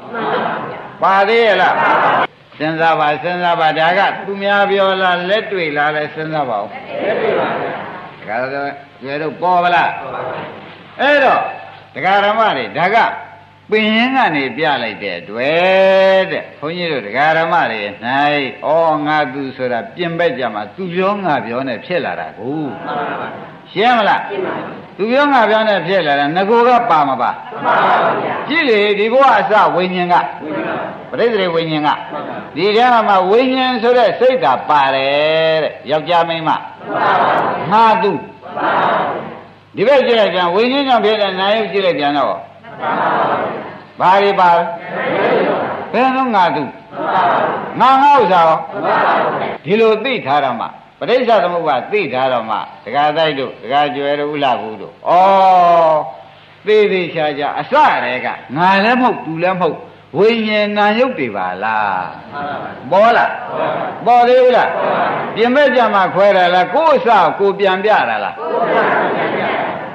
ပါသေးရဲ့လားစဉ်းစားပါစဉ်းစားပါဒါကသူများပြောလားလက်တွေ့လားလဲစဉ်းစားပါဦးလက်တွေ့ပါဗျာဒါကတော့ကျွဲတို့ပေါ်ပါလားအဲ့တော့တရားဓမ္မတွေဒါက ပင်ရင်ကနေပြလိုက်တဲ့တွေ့တဲ့ဘုန်းကြီးတို့တရားဓမ္မတွေ၌ဩငါသူဆိုတာပြင်ပက်ကြမှာသူပြောငါပြောနဲ့ဖြစ်လာတာကိုရှင်းမလားသူပြောငါပြောနဲ့ဖြစ်လာတာငကိုကပါမပါကြည့်လေဒီဘဝအစဝိညာဉ်ကပရိသေဝိညာဉ်ကဒီထဲမှာဝိညာဉ်ဆိုတဲ့စိတ်ဓာတ်ပါတယ်တဲ့ယောက်ျားမိန်းမငါသူဒီဘက်ကြည့်လိုက်ပြန်ဝိညာဉ်ကြောင့်ဖြစ်တဲ့နာယုတ်ကြည့်လိုက်ပြန်တော့ ဘာတွေပါဘယ်တော့ငါသူငါငါဥစ္စာရောဒီလိုသိထားတော့မှပရိစ္ဆသမုပ္ပါသိထားတော့မှဒကာတိုက်တို့ဒကာကျွယ်တို့ဥလာဘူးတို့ဩသေးသေးချာချာအစရဲကငါလည်းမဟုတ်သူလည်းမဟုတ်ဝိညာဉ်နာယုတ်တွေပါလားပေါ်လားပေါ်သေးဘူးလားပြင်မဲ့ကြမှာခွဲတယ်လားကိုယ်အစကိုပြန်ပြတာလား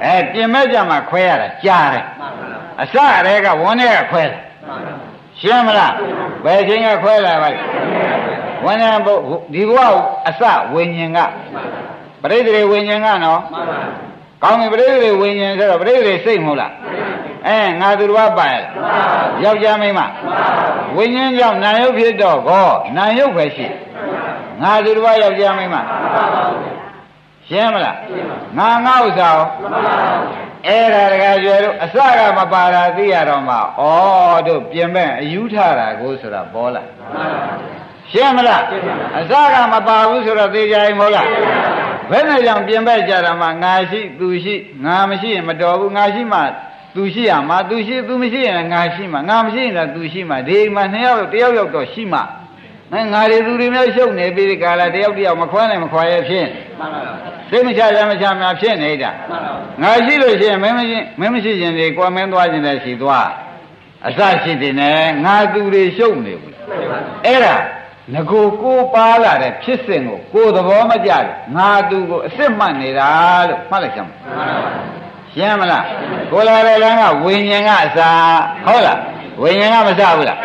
အဲပြင်မဲ့ကြမှာခွဲရတာကြားတယ် အစရဲကဝန်းထဲကခွဲတယ်ရှင်းမလားဘယ်ချိန်ကခွဲလာပါလဲဝန္ဒဘုဒီဘဝအစဝိညာဉ်ကပရိသေဝိညာဉ်ကနော်ကောင်းပြီပရိသေဝိညာဉ်ဆိုတော့ပရိသေစိတ်မဟုတ်လားအဲငါသူတော်ပါရဲ့ယောက်ျားမိန်းမဝိညာဉ်ကြောင့်နာယုတ်ဖြစ်တော့ကောနာယုတ်ပဲရှိငါသူတော်ယောက်ျားမိန်းမရှင်းမလားငါငါဥစ္စာရော အဲ့ဒါတကယ်ကျွဲတို့အစကမပါတာသိရတော့မှဩတို့ပြင်မဲ့အယူထတာကိုဆိုတာပေါ်လာရှင်းမလားအစကမပါဘူးဆိုတော့သိကြရင်မဟုတ်လားဘယ်နဲ့ကြောင့်ပြင်ပက်ကြတာမှငါရှိသူရှိငါမရှိရင်မတော်ဘူးငါရှိမှသူရှိရမှာသူရှိသူမရှိရင်ငါရှိမှာငါမရှိရင်လည်းသူရှိမှာဒီမှာနှစ်ယောက်တယောက်ယောက်တော့ရှိမှာ ငါငါတွေသူတွေမျိုးရှုပ်နေပြီကာလတယောက်တယောက်မခွဲနိုင်မခွာရဖြစ်စိတ်မချရမချများဖြစ်နေတာငါရှိလို့ရှိရင်မင်းမရှိမင်းမရှိရင်ဒီကွာမင်းသွားခြင်းလည်းရှိသွားအစရှိတယ်နဲ့ငါသူတွေရှုပ်နေဘူးအဲ့ဒါငကိုကိုပါလာတဲ့ဖြစ်စဉ်ကိုကိုသဘောမကျတယ်ငါသူကိုအစ်စ်မှတ်နေတာလို့မှတ်လိုက်ကြမှာရှင်းမလားကိုလာတဲ့လမ်းကဝိညာဉ်ကအစာဟုတ်လားဝိညာဉ်ကမစဘူးလား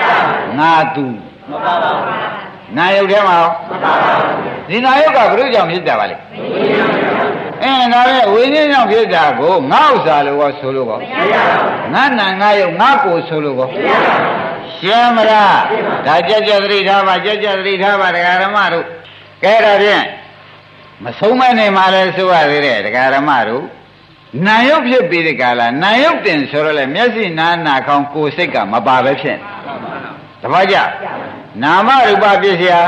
ငါသူ မပါပါဘူးနာယုတ်ထဲမှာရောမပါပါဘူးဒီနာယုတ်ကဘုရုကြောင့်ဖြစ်တာပါလေအဲဒါပဲဝိညာဉ်ကြောင့်ဖြစ်တာကိုငါဥစ္စာလို့ရောဆိုလို့ကောငါနာငါယုတ်ငါကိုဆိုလို့ကောရှင်းမလားဒါကြက်ကြက်သတိထားပါကြက်ကြက်သတိထားပါဒကာရမတို့ကဲဒါဖြင့်မဆုံးမနေမှလည်းဆိုရသေးတယ်ဒကာရမတို့နာယုတ်ဖြစ်ပြီးဒီကလာနာယုတ်တင်ဆိုတော့လေမျက်စိနာနာခေါင်းကိုယ်စိတ်ကမပါပဲဖြစ်တပည့်ကြ နာမရူပပြည့်စရာ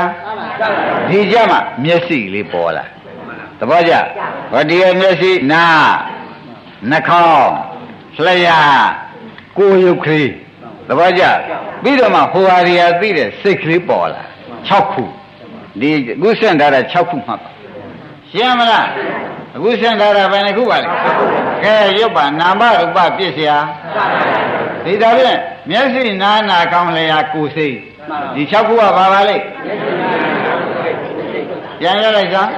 ဒီကြမှာမျက်စိလေးပေါ်လာတပည့်ကြဟောဒီရဲ့မျက်စိနာနှာခေါင်းလျှာကိုယ်ရုပ်ကလေးသဘောကျပြီးတော့မှဟိုဟာရီယာသိတဲ့စိတ်ကလေးပေါ်လာ6ခုဒီအခုစင့်ထားတာ6ခုမှတ်ပါရှင်းမလားအခုစင့်ထားတာဘယ်နှခုပါလဲကဲရုပ်ပါနာမရူပပြည့်စရာဒီဒါဖြင့်မျက်စိနာနာကောင်းလျာကိုယ်စိတ် ဒီ6ခုကဘာပါလဲပြန်ရလိုက်စမ်း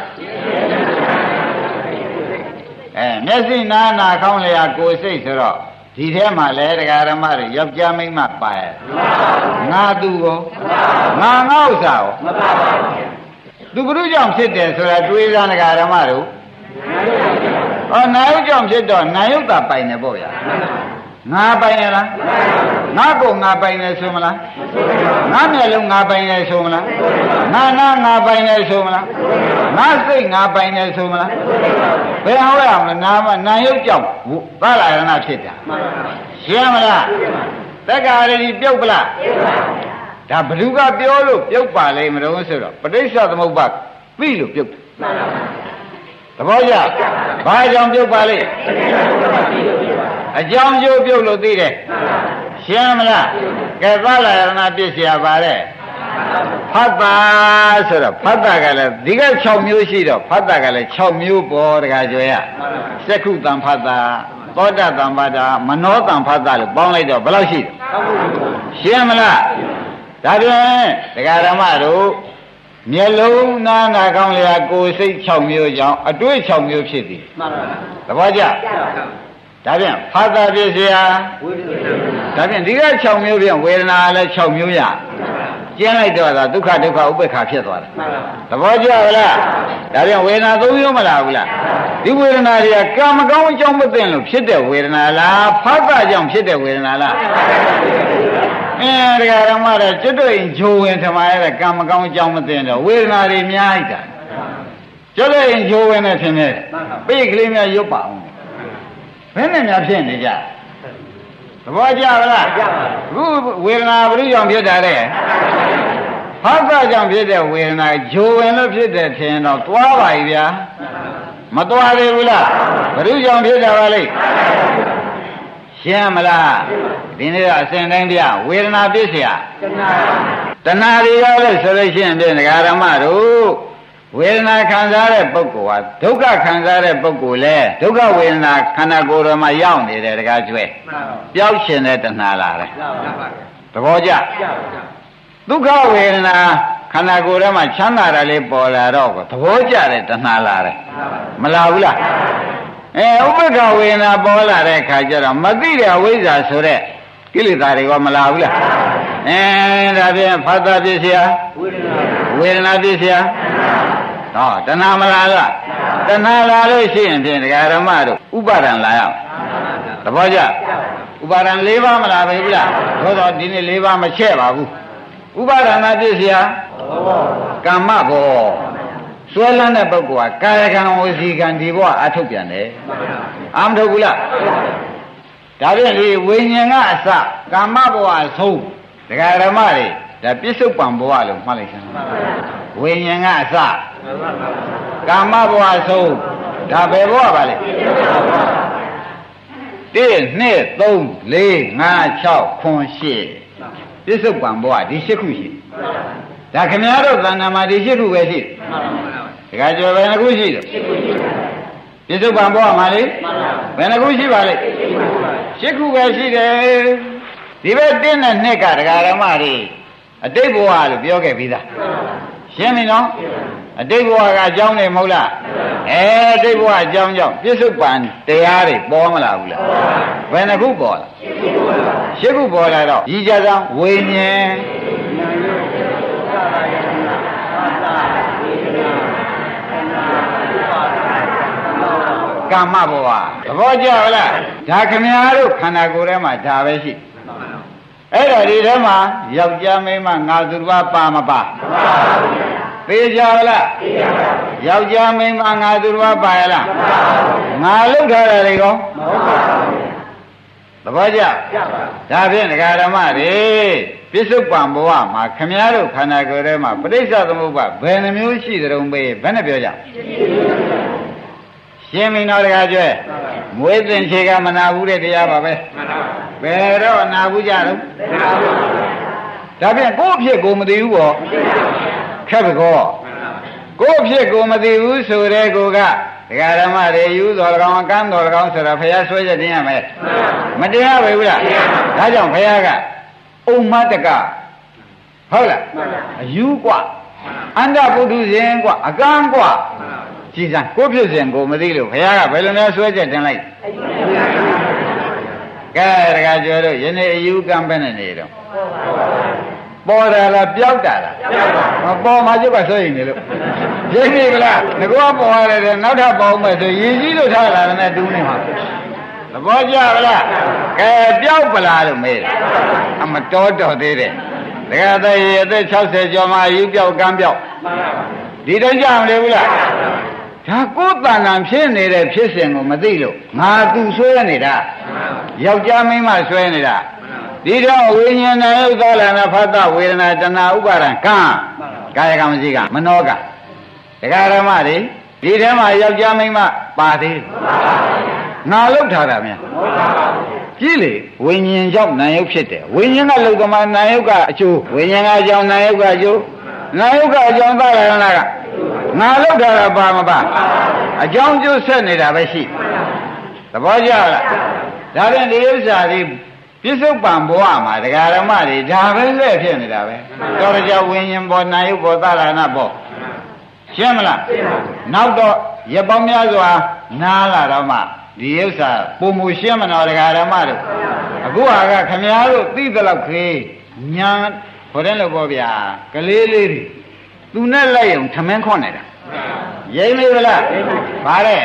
အဲမျက်စိနာနာခေါင်းလျာကိုယ်စိတ်ဆိုတော့ဒီထဲမှာလဲတရားဓမ္မတွေယောက်ျားမိန်းမပါရဲ့ငါသူကိုငါငါဥစ္စာကိုမပါပါဘူးသူဘုရုကြောင့်ဖြစ်တယ်ဆိုတာတွေးသားတရားဓမ္မတို့ဟောနာယုတ်ကြောင့်ဖြစ်တော့နာယုတ်တာပိုင်တယ်ပေါ့ဗျာ ငါပိုင်ရလားငါကိုငါပိုင်တယ်ဆိုမလားငါမျက်လုံးငါပိုင်တယ်ဆိုမလားငါနာငါပိုင်တယ်ဆိုမလားငါစိတ်ငါပိုင်တယ်ဆိုမလားဘယ်ဟောရမလဲနာမနာယုတ်ကြောင့်သာလရဏဖြစ်တာရှင်းမလားတက္ကရာရီပြုတ်ပလားဒါဘ누구ကပြောလို့ပြုတ်ပါလိမ့်မလို့ဆိုတော့ပဋိစ္စသမုပ္ပါပြီလို့ပြုတ်တယ်သဘောကျဘာကြောင့်ပြုတ်ပါလိမ့် အကြောင်းကျိုးပြုတ်လို့သိတယ်ရှင်းမလားကဲသလရဏပြည့်စရာပါတဲ့ဖတ်တာဆိုတော့ဖတ်တာကလည်းဒီက6မျိုးရှိတော့ဖတ်တာကလည်း6မျိုးပေါ်တကကြွယ်ရစက္ခုတံဖတ်တာသောတတံဖတ်တာမနောတံဖတ်တာလို့ပေါင်းလိုက်တော့ဘယ်လောက်ရှိတယ်ရှင်းမလားဒါဖြင့်ဒကာဓမ္မတို့မျက်လုံးနာနာကောင်းလျာကိုယ်စိတ်6မျိုးကြောင့်အတွေ့6မျိုးဖြစ်သည်မှန်ပါပါသဘောကျ ဒါဖြင့်ဖတ်တာပြည့်စရာဝိပဿနာဒါဖြင့်ဒီက6မျိုးဖြင့်ဝေဒနာလည်း6မျိုးရကျင်းလိုက်တော့သာဒုက္ခဒုက္ခဥပ္ပခါဖြစ်သွားတယ်မှန်ပါသဘောကျလားဒါဖြင့်ဝေဒနာ၃မျိုးမလားဘူးလားဒီဝေဒနာတွေကကံမကောင်းအကြောင်းမသိလို့ဖြစ်တဲ့ဝေဒနာလားဖတ်တာကြောင့်ဖြစ်တဲ့ဝေဒနာလားအင်းတရားဓမ္မတော့ကျွတ်တွေ့ရင်ဂျိုဝင်ထမရတဲ့ကံမကောင်းအကြောင်းမသိတော့ဝေဒနာတွေများလိုက်တာကျွတ်တွေ့ရင်ဂျိုဝင်နဲ့ထင်တယ်ပိတ်ကလေးများရုပ်ပါအောင် ဘယ်နဲ့များဖြစ်နေကြသဘောကျလားအခုဝေဒနာဘယ်လိုကြောင့်ဖြစ်တာလဲဖတ်တာကြောင့်ဖြစ်တဲ့ဝေဒနာဂျိုဝင်လို့ဖြစ်တဲ့ထင်တော့သွားပါ ਈ ဗျာမသွားသေးဘူးလားဘယ်လိုကြောင့်ဖြစ်တာပါလဲရှင်းမလားဒီနေ့ကအစဉ်တိုင်းပြဝေဒနာပြည့်เสีย တဏှာ တဏှာတွေကလည်းဆိုလို့ရှိရင်ဖြင့်ဒကာရမတို့ ဝေဒနာခံစားတဲ့ပုဂ္ဂိုလ်ဟာဒုက္ခခံစားတဲ့ပုဂ္ဂိုလ်လဲဒုက္ခဝေဒနာခန္ဓာကိုယ်တော်မှာရောက်နေတယ်ဒကာကျွဲမှန်ပါပျောက်ရှင်တဲ့တဏှာလာတယ်မှန်ပါသဘောကျကြောက်ဒုက္ခဝေဒနာခန္ဓာကိုယ်ထဲမှာချမ်းသာတာလေးပေါ်လာတော့ကိုသဘောကျတဲ့တဏှာလာတယ်မလာဘူးလားအဲဥပ္ပခဝေဒနာပေါ်လာတဲ့အခါကျတော့မသိတဲ့အဝိဇ္ဇာဆိုတဲ့ကိလေသာတွေကမလာဘူးလားအဲဒါဖြင့်ဖတ်တာပြည့်စရာဝိပဿနာ ဝေဒနာပြည့်စရာဟောတဏှာမလာလားတဏှာလာလို့ရှိရင်ဖြင့်ဒကာဓမ္မတို့ဥပါဒံလာရအောင်သဘောကျဥပါဒံ၄ပါးမလာပဲဘူးလားသို့တော့ဒီနေ့၄ပါးမချဲ့ပါဘူးဥပါဒနာပြည့်စရာကမ္မဘောဆွဲလန်းတဲ့ပုဂ္ဂိုလ်ကကာယကံဝစီကံဒီဘဝအထုတ်ပြန်တယ်အာမထုတ်ဘူးလားဒါဖြင့်ဒီဝိညာဉ်ကအစကမ္မဘဝအဆုံးဒကာဓမ္မတွေ ဒါပြစ္ဆုတ်ပံဘဝလို့မှတ်လိုက်စမ်းဝိညာဉ်ကအစကာမဘဝဆုံးဒါဘယ်ဘဝပါလဲ1 2 3 4 5 6 9 10ပြစ္ဆုတ်ပံဘဝဒီ၈ခုရှိဒါခင်ဗျားတို့သံဃာမှာဒီ၈ခုပဲရှိတယ်ဒကာကျော်ဘယ်နှခုရှိတယ်ပြစ္ဆုတ်ပံဘဝမှာလေဘယ်နှခုရှိပါလဲ၈ခုပဲရှိတယ်ဒီဘက်တင်းနဲ့နှစ်ကဒကာရမတွေ အတိတ်ဘဝလို့ပြောခဲ့ပြီးသားရှင်းပြီနော်အတိတ်ဘဝကအကြောင်းနေမဟုတ်လားအဲအတိတ်ဘဝအကြောင်းကြောင့်ပြစ္ဆုတ်ပံတရားတွေပေါ်မလာဘူးလားဘယ်နှခုပေါ်လာရှစ်ခုပေါ်လာတော့ဤကြသောဝိညာဉ်ကာမဘဝသဘောကျလားဒါခမည်းတော်ခန္ဓာကိုယ်ထဲမှာဒါပဲရှိ အဲ့တော့ဒီထဲမှာယောက်ျားမိန်းမငါသူတစ်ပါးပါမပါသေချာလားယောက်ျားမိန်းမငါသူတစ်ပါးပါရလားငါလုထားတာတွေကောသဘောကျဒါဖြင့်ဒကာဓမ္မတွေပြစ္ဆုတ်ပံဘဝမှာခမည်းတော်ခန္ဓာကိုယ်ထဲမှာပဋိစ္စသမုပ္ပါဘယ်နှမျိုးရှိကြုံပဲဘယ်နဲ့ပြောကြ ရှင်းပြီနော်ဒကာကျွဲမွေးသင်ခြေကမနာဘူးတဲ့တရားပါပဲဘယ်တော့နာဘူးကြတော့ဒါဖြင့်ကိုယ့်အဖြစ်ကိုယ်မသိဘူးပေါ့ခက်ပကောကိုယ့်အဖြစ်ကိုယ်မသိဘူးဆိုတဲ့ကိုကဒကာဓမ္မတွေယူတော်၎င်းအကန်းတော်၎င်းဆိုတာဘုရားဆွဲချက်တင်ရမယ်မတင်ရပါဘူးလားဒါကြောင့်ဘုရားကအုံမတကဟုတ်လားအယူกว่าအန္တပုထုဇဉ်กว่าအကန်းกว่า ကြည်စမ်းကိုဖြစ်စဉ်ကိုမသိလို့ဘုရားကဘယ်လိုများဆွဲချက်တင်လိုက်ကဲတခါကျော်တို့ယနေ့အယူကံပဲနဲ့နေတော့ပေါ်တယ်လားပျောက်တာလားမပေါ်မှာကျုပ်ကဆွဲရင်နေလို့ရင်းနေဗလားငကောပေါ်ရတယ်နောက်ထပ်ပေါ်မယ်ဆိုရည်ကြီးလို့ထားလာတယ်နဲ့တူးနေမှာသဘောကျဗလားကဲပျောက်ပလားလို့မေးတယ်အမတော်တော်သေးတယ်တခါတည်းအသက်60ကျော်မှအယူပျောက်ကံပျောက်ဒီတိုင်းကြမလဲဘူးလား ဒါကိုယ်တန်တန်ဖြစ်နေတဲ့ဖြစ်စဉ်ကိုမသိလို့ငါသူဆွဲနေတာယောက်ျားမိန်းမဆွဲနေတာဒီတော့ဝိညာဉ်နဲ့ဥဒ္ဒလနာဖတ်တဝေဒနာတဏှာဥပါဒံကံကာယကံမရှိကမနောကတရားဓမ္မတွေဒီထဲမှာယောက်ျားမိန်းမပါသေးငါလောက်ထားတာများကြည့်လေဝိညာဉ်ကြောင့်နာယုတ်ဖြစ်တယ်ဝိညာဉ်ကလောကမှာနာယုတ်ကအကျိုးဝိညာဉ်ကအကြောင်းနာယုတ်ကအကျိုးနာယုတ်ကအကြောင်းသာရဏက ငါလောက်ထားတာပါမပါအကြောင်းကျိုးဆက်နေတာပဲရှိသဘောကျလားဒါဖြင့်ဒီဥစ္စာတွေပြစ္ဆုတ်ပံဘဝမှာဒကာရမတွေဒါပဲလက်ဖြစ်နေတာပဲတော်ကြဝိညာဉ်ပေါ်နာယုတ်ပေါ်သာရဏပေါ်ရှင်းမလားနောက်တော့ရပောင်းများစွာနားလာတော့မှဒီဥစ္စာပုံမူရှင်းမတော်ဒကာရမတို့အခုဟာကခမည်းတော်သိသလောက်ခေညာခေါ်တယ်လို့ပြောဗျာကလေးလေးတွေ သူနဲ့လိုက်အောင်ထမင်းခွန်နေတာရိမ့်မေဗလားဗါတဲ့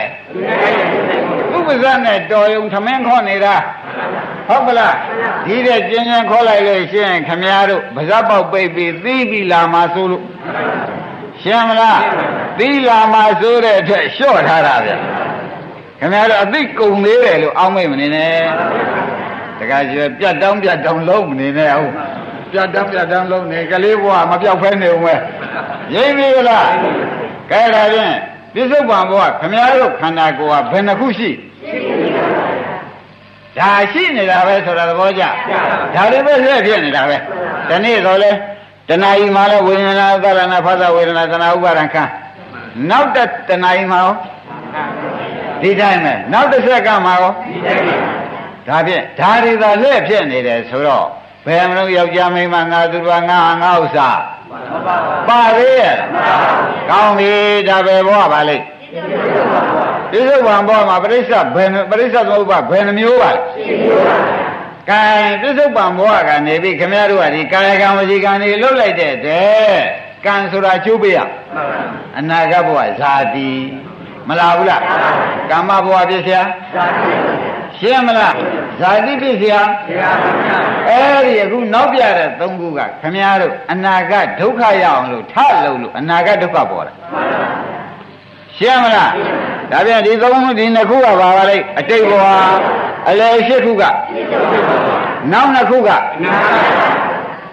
သူပါဇက်နဲ့တော်ယုံထမင်းခွန်နေတာဟုတ်ပလားဒီတဲ့ကျင်းကျင်းခေါ်လိုက်လို့ရှင်းခမည်းတော်ပါဇက်ပေါက်ပိတ်ပြီးသိပြီလာမှာဆိုလို့ရှင်းမလားသီလာမှာဆိုတဲ့အတွက်လျှော့ထားတာဗျခင်ဗျားတို့အသိကုံသေးတယ်လို့အောင်းမိတ်မနေနဲ့တခါကျွဲပြတ်တောင်းပြတ်တောင်းလုံးမနေနဲ့ဟုတ် ပြတ်တောင်းပြတ်တောင်းလုံးနေကလေးဘဝမပြောက်ဖဲနေဦးမယ်ရိပ်ပြီလားကဲဒါဖြင့်ပြစ္ဆုတ်ပံဘဝခင်ဗျားတို့ခန္ဓာကိုယ်ကဘယ်နှခုရှိဒါရှိနေတာပဲဆိုတာသဘောကျဒါလေးပဲလက်ဖြစ်နေတာပဲဒီနေ့တော့လေတဏှာကြီးမှာလဲဝေဒနာသရဏဖသဝေဒနာသနာဥပါဒံခံနောက်တတဏှာကြီးမှာရောဒီတိုင်းပဲနောက်တစ်ဆက်ကမှာရောဒါဖြင့်ဓာရီသာလက်ဖြစ်နေတယ်ဆိုတော့ ဘယ်မလို့ယောက်ျားမိန်းမငါသူတော်ငါငါဥစ္စာပါသေးရဲ့ကောင်းပြီဒါပဲဘောပါလိမ့်ဒီသုဘံဘောမှာပရိစ္ဆဘယ်ပရိစ္ဆသမုပ္ပါဘယ်နှမျိုးပါလဲကဲပြစ္ဆုတ်ပံဘောကနေပြီခမရတို့ကဒီကာယကံဝစီကံတွေလှုပ်လိုက်တဲ့တဲ့ကံဆိုတာကျိုးပေးရအနာဂတ်ဘဝဇာတိမလားဘူးလားကာမဘဝဖြစ်เสีย ရှင်းမလားဇာတိပစ္စယရှင်းပါဗျာအဲ့ဒီအခုနောက်ပြတဲ့သုံးခုကခမည်းတော်အနာဂတ်ဒုက္ခရအောင်လို့ထလုံလို့အနာဂတ်ဒုက္ခပေါ်တာမှန်ပါဗျာရှင်းမလားဒါပြန်ဒီသုံးခုဒီနှစ်ခုကပါပါလိုက်အတိတ်ဘဝအလယ်ရှစ်ခုကနောက်နှစ်ခုကအနာဂတ်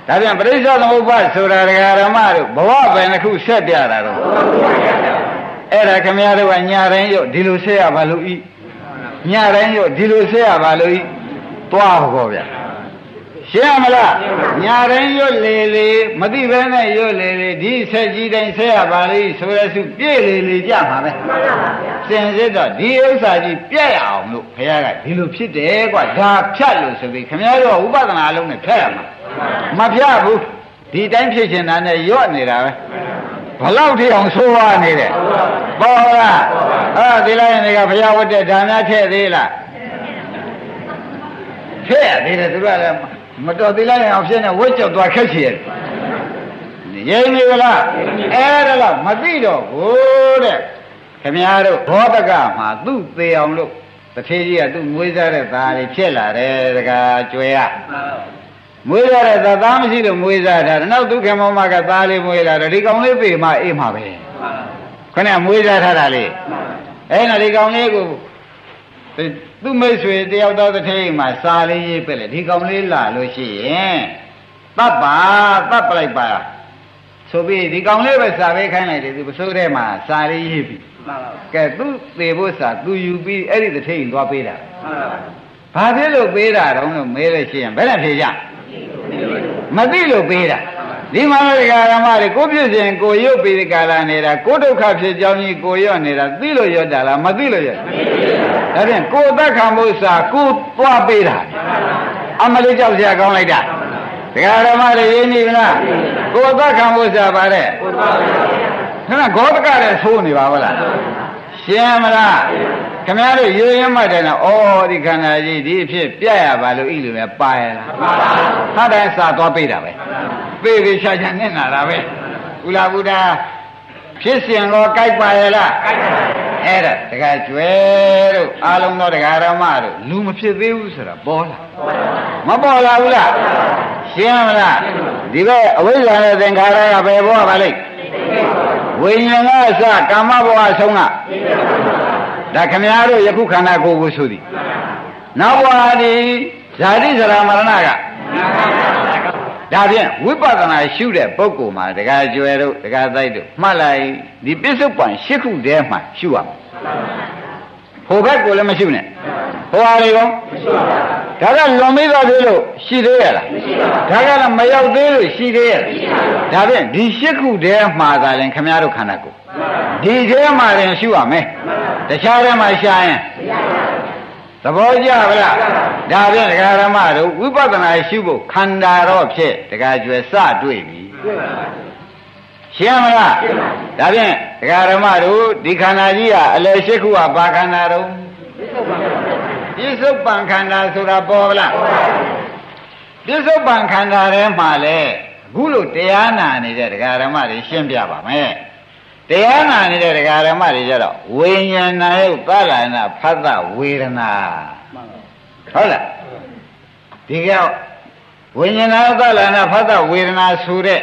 ဒါပြန်ပရိစ္ဆေသမုပ္ပါဆိုတာဒကာရမတို့ဘဝပဲနှစ်ခုဆက်ပြတာတော့အဲ့ဒါခမရတို့ကညာတိုင်းရောဒီလိုဆက်ရပါလို့ဤ ညာတိုင်းရောဒီလိုဆက်ရပါလို့ဤသွားဟောဗျာရှင်းမလားညာတိုင်းရွတ်လေလေမသိဘဲနဲ့ရွတ်လေလေဒီဆက်ကြီးတိုင်းဆက်ရပါလိဆိုရစုပြည့်လေလေကြမှာပဲစင်စစ်တော့ဒီဥစ္စာကြီးပြည့်ရအောင်လို့ဘုရားကဒီလိုဖြစ်တယ်ကွာဒါဖြတ်လို့ဆိုပြီးခင်ဗျားတို့ဥပဒနာအလုံးနဲ့ဖြတ်ရမှာမဖြတ်ဘူးဒီတိုင်းဖြစ်ရှင်တာနဲ့ရွတ်နေတာပဲ ဘလောက်ထိအောင်ဆိုးရနေတယ်ပေါ်လားအဲ့ဒီလိုက်နေကဘုရားဝတ်တဲ့ဓာများထည့်သေးလားထည့်ရသေးတယ်သူကလည်းမတော်သေးလိုက်အောင်ဖြစ်နေဝတ်ကြောက်သွားခက်ချင်ရိမ့်နေလားအဲ့ဒါတော့မသိတော့ဘူးတဲ့ခမည်းတော်ဘောတကမှာသူ့သေးအောင်လို့တထေးကြီးကသူ့မွေးစားတဲ့သားလေးဖြစ်လာတယ်တကားကျွဲရ မွေးစားတဲ့သားသားမရှိလို့မွေးစားတာနောက်သူခင်မောမကသားလေးမွေးလာတော့ဒီကောင်လေးပြေမှအေးမှာပဲခဏမွေးစားထားတာလေးအဲ့နော်ဒီကောင်လေးကိုသူ့မိတ်ဆွေတယောက်သောတစ်ထိန်မှာစာလေးရေးပဲလေဒီကောင်လေးလာလို့ရှိရင်တပ်ပါတပ်ပလိုက်ပါဆိုပြီးဒီကောင်လေးပဲစာပေးခိုင်းလိုက်တယ်သူပစိုးထဲမှာစာလေးရေးပြီးကဲသူသေဖို့စာသူယူပြီးအဲ့ဒီတစ်ထိန်သွားပေးတာဘာဖြစ်လို့ပေးတာတော့လို့မေးလို့ရှိရင်ဘယ်နဲ့ဖြေကြမ သိလို့ပေးတာဒီမှာဒကာရမတွေကိုဖြစ်စဉ်ကိုရုပ်ပြီးဒီကာလနေတာကိုဒုက္ခဖြစ်ကြောင်းကြီးကိုရော့နေတာသိလို့ရော့တာလားမသိလို့ရော့ဒါဖြင့်ကိုသက်ခံမှုစာကိုသွားပေးတာအမလေးကြောက်စရာကောင်းလိုက်တာဒကာရမတွေရင်းနေပြီလားကိုသက်ခံမှုစာပါတဲ့ခဏဂေါတကလည်းသိုးနေပါဗလားရှင်းမလား ခင်ဗျားတို့ရိုးရင်းမှတ်တယ်နော်ဩဒီခန္ဓာကြီးဒီအဖြစ်ပြရပါလို့ဤလိုပဲပါရလားဟာတိုင်းစာသွားပေးတာပဲပေးပြီးရှာချာနဲ့နာတာပဲကုလားဘုရားဖြစ်စဉ်တော့ကြိုက်ပါရဲ့လားကြိုက်ပါအဲ့ဒါတခါကျွဲတို့အာလုံးသောတရားဓမ္မတို့လူမဖြစ်သေးဘူးဆိုတာပေါ်လာမပေါ်လာဘူးလားရှင်းမလားဒီဘက်အဝိဇ္ဇာနဲ့သင်္ခါရကဘယ်ဘောပါလိမ့်ဝိညာဉ်ကအစကာမဘဝအဆုံးက ဒါခမည်းတော်ယခုခန္ဓာကိုယ်ကိုဆိုသည်နောက်ဘဝဒီဇာတိဇရာမရဏကဒါဖြင့်ဝိပဿနာရှုတဲ့ပုဂ္ဂိုလ်မှာတခါကျွယ်တို့တခါတိုက်တို့မှတ်လိုက်ဒီပစ္စုပန်ရှစ်ခုတည်းမှာရှုရမယ်ဟိုဘက်ကိုလည်းမရှုနဲ့ဟိုဟာတွေကောဒါကလွန်မိသွားသေးလို့ရှိသေးရလားဒါကလည်းမရောက်သေးလို့ရှိသေးရလားဒါဖြင့်ဒီရှစ်ခုတည်းမှာသာရင်ခမည်းတော်ခန္ဓာကိုယ် ဒီထဲမှာရင်ရှုရမယ်တခြားထဲမှာရှာရင်သဘောကျပါလားဒါဖြင့်ဒကာရမတို့ဝိပဿနာရှုဖို့ခန္ဓာတော့ဖြစ်ဒကာကျွယ်စတွေ့ပြီရှင်းမလားဒါဖြင့်ဒကာရမတို့ဒီခန္ဓာကြီးကအလယ်ရှိခုကဘာခန္ဓာတော့ပြစ္ဆုတ်ပံခန္ဓာဆိုတာပေါ်လားပြစ္ဆုတ်ပံခန္ဓာထဲမှာလေအခုလို့တရားနာနေတဲ့ဒကာရမတွေရှင်းပြပါမယ် တရားနာနေတဲ့ဒကာရမတွေကြတော့ဝိညာဏယုတ်သလနာဖတ်တဝေဒနာဟုတ်လားဒီကဝိညာဏယုတ်သလနာဖတ်တဝေဒနာဆိုတဲ့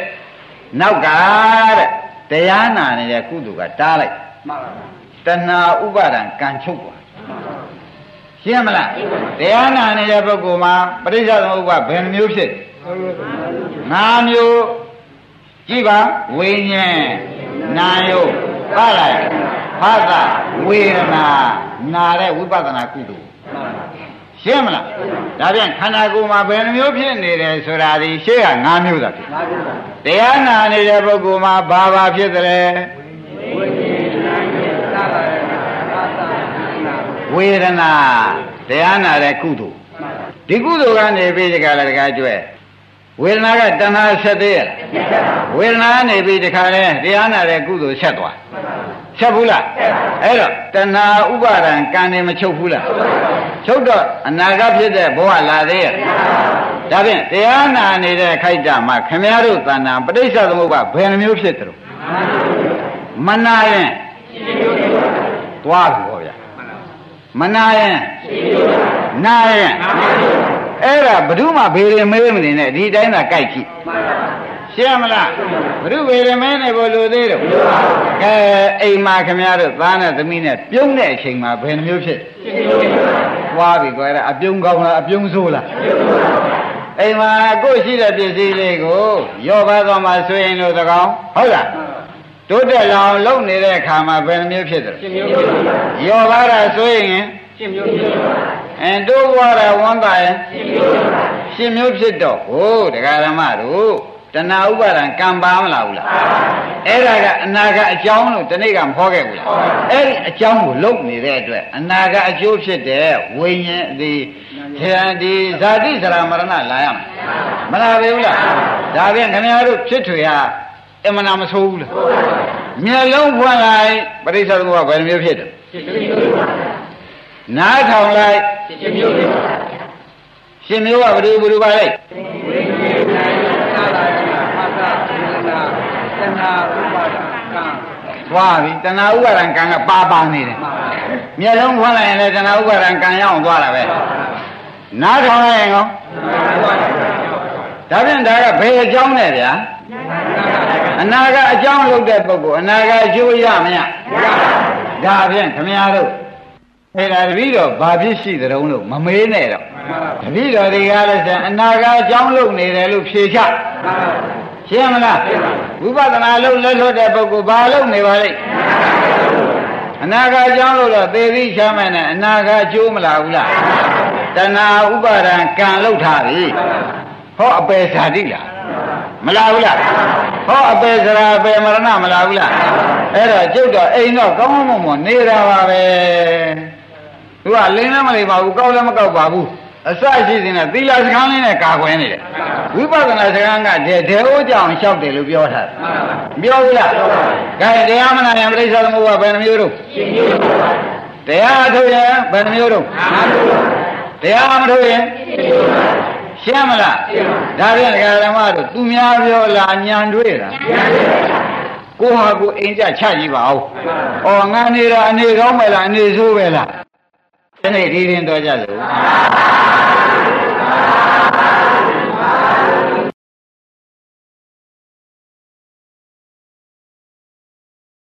နောက်ကတဲ့တရားနာနေတဲ့ကုသိုလ်ကတားလိုက်တဏှာဥပါဒံကံချုပ်သွားရှင်းမလားတရားနာနေတဲ့ပုဂ္ဂိုလ်မှာပရိစ္ဆေသမုပ္ပါဘယ်နှမျိုးဖြစ်၅မျိုး ကြည့်ပါဝိညာဉ်နာယုတ်သလိုက်ဖသဝေဒနာနာတဲ့ဝိပဿနာကုသိုလ်ရှင်းမလားဒါပြန်ခန္ဓာကိုယ်မှာဘယ်နှမျိုးဖြစ်နေတယ်ဆိုတာဒီရှေ့က၅မျိုးသာဖြစ်တရားနာနေတဲ့ပုဂ္ဂိုလ်မှာဘာဘာဖြစ်တယ်ဝေဒနာတရားနာတဲ့ကုသိုလ်ဒီကုသိုလ်ကနေပြီးဒီကလည်းတကားကျွဲ ဝေဒနာကတဏှာဆက်သေးရဲ့ဝေဒနာနေပြီးတခါလဲတရားနာတဲ့ကုသိုလ်ဆက်သွားဆက်ဘူးလားအဲ့တော့တဏှာဥပါဒံကံနေမချုပ်ဘူးလားချုပ်တော့အနာဂတ်ဖြစ်တဲ့ဘဝလာသေးရဲ့ဒါဖြင့်တရားနာနေတဲ့ခိုက်တာမှာခမည်းတော်သဏ္ဍာန်ပဋိစ္စသမုပ္ပါဘယ်နှမျိုးဖြစ်တယ်မနာရင်သွားပြီဟောဗျာမနာရင်နာရင် အဲ့ဒါဘ ᱹ မှဘေရင်မဲမနေနဲ့ဒီတိုင်းသာကြိုက်ကြည့်ရှင်းမလားဘ ᱹ ဘေရင်မဲနေဘလို့သေးတော့ကဲအိမ်မှာခမရတို့သားနဲ့သမီးနဲ့ပြုံးတဲ့အချိန်မှာဘယ်နှမျိုးဖြစ်သွားပြီကွယ်အပြုံးကောင်းလားအပြုံးဆိုးလားအိမ်မှာကိုယ်ရှိတဲ့ပစ္စည်းလေးကိုရော့ပါသွားမှဆွေရင်လို့တကောင်ဟုတ်လားတိုးတက်လောင်လုံနေတဲ့အခါမှာဘယ်နှမျိုးဖြစ်တယ်ရော့ပါတာဆွေရင် ရှင်းမျိုးဖြစ်အဲတိုးဘွားတာဝမ်းသာရင်ရှင်းမျိုးဖြစ်တော့ဟိုတရားဓမ္မတို့တဏှာဥပါဒံကံပါမလားဘူးလားအဲ့ဒါကအနာကအကြောင်းလို့ဒီနေ့ကမဟောခဲ့ဘူးလားအဲ့ဒီအကြောင်းကိုလုံနေတဲ့အတွက်အနာကအကျိုးဖြစ်တဲ့ဝိညာဉ်ဒီခေဒီဇာတိဇရာမရဏလာရမယ်မလာဘူးလားဒါဖြင့်ခင်ဗျားတို့ဖြစ်ထွေဟာအမှန်မဆိုးဘူးလားမျက်လုံးဖွင့်လိုက်ပရိစ္ဆေသမုပ္ပါဘယ်လိုမျိုးဖြစ်တယ် နားထောင်လိုက်ရှင်မျိုးရှင်မျိုးကဘယ်လိုဘယ်လိုပါလဲသွားပြီတဏှာဥပါဒံကံကပါပါနေတယ်မျက်လုံးဖွင့်လိုက်ရင်လည်းတဏှာဥပါဒံကံရအောင်သွားတာပဲနားထောင်လိုက်ရင်ကောဒါဖြင့်ဒါကဘယ်အကြောင်းလဲဗျာအနာကအကြောင်းလုပ်တဲ့ပုဂ္ဂိုလ်အနာကအကျိုးရမရဒါဖြင့်ခမည်းတော် အဲ့ဒါတပည့်တော်ဘာဖြစ်ရှိတဲ့တုံးလို့မမေးနဲ့တော့တပည့်တော်တွေကလည်းဆိုအနာဂတ်အကြောင်းလုပ်နေတယ်လို့ဖြေချရှင်းမလားဝိပဿနာလုပ်လက်လွတ်တဲ့ပုဂ္ဂိုလ်ဘာလုပ်နေပါလိမ့်အနာဂတ်အကြောင်းလို့တော့သေပြီးချမ်းမယ်နဲ့အနာဂတ်ကျိုးမလာဘူးလားတဏှာဥပါဒံကံလောက်ထားပြီဟောအပေဇာတိလားမလာဘူးလားဟောအပေစရာအပေမရဏမလာဘူးလားအဲ့တော့ကျုပ်တော့အိမ်တော့ကောင်းကောင်းမွန်မွန်နေတာပါပဲ သူကလင်းလည်းမလိမ္မာဘူးကောက်လည်းမကောက်ပါဘူးအစရှိစဉ်ကသီလစကားလေးနဲ့ကာကွယ်နေတယ်ဝိပဿနာစကားကဒေဒေဟိုးကြောင့်လျှောက်တယ်လို့ပြောထားတယ်ပြောဘူးလားကဲတရားမနာရင်ပြိဿသမုပ္ပါဘယ်နှမျိုးတော့ရှင်မျိုးပါတရားထုတ်ရင်ဘယ်နှမျိုးတော့တရားမထုတ်ရင်ရှင်းမလားဒါပြန်ဒကာဓမ္မတို့သူများပြောလားညံတွေ့တာကိုဟာကိုအိမ်ကြချကြည့်ပါဦး။အော်ငါနေတာအနေကောင်းပဲလားအနေဆိုးပဲလား။ ဒီနေ့ဒီရင်တော့ကြလို့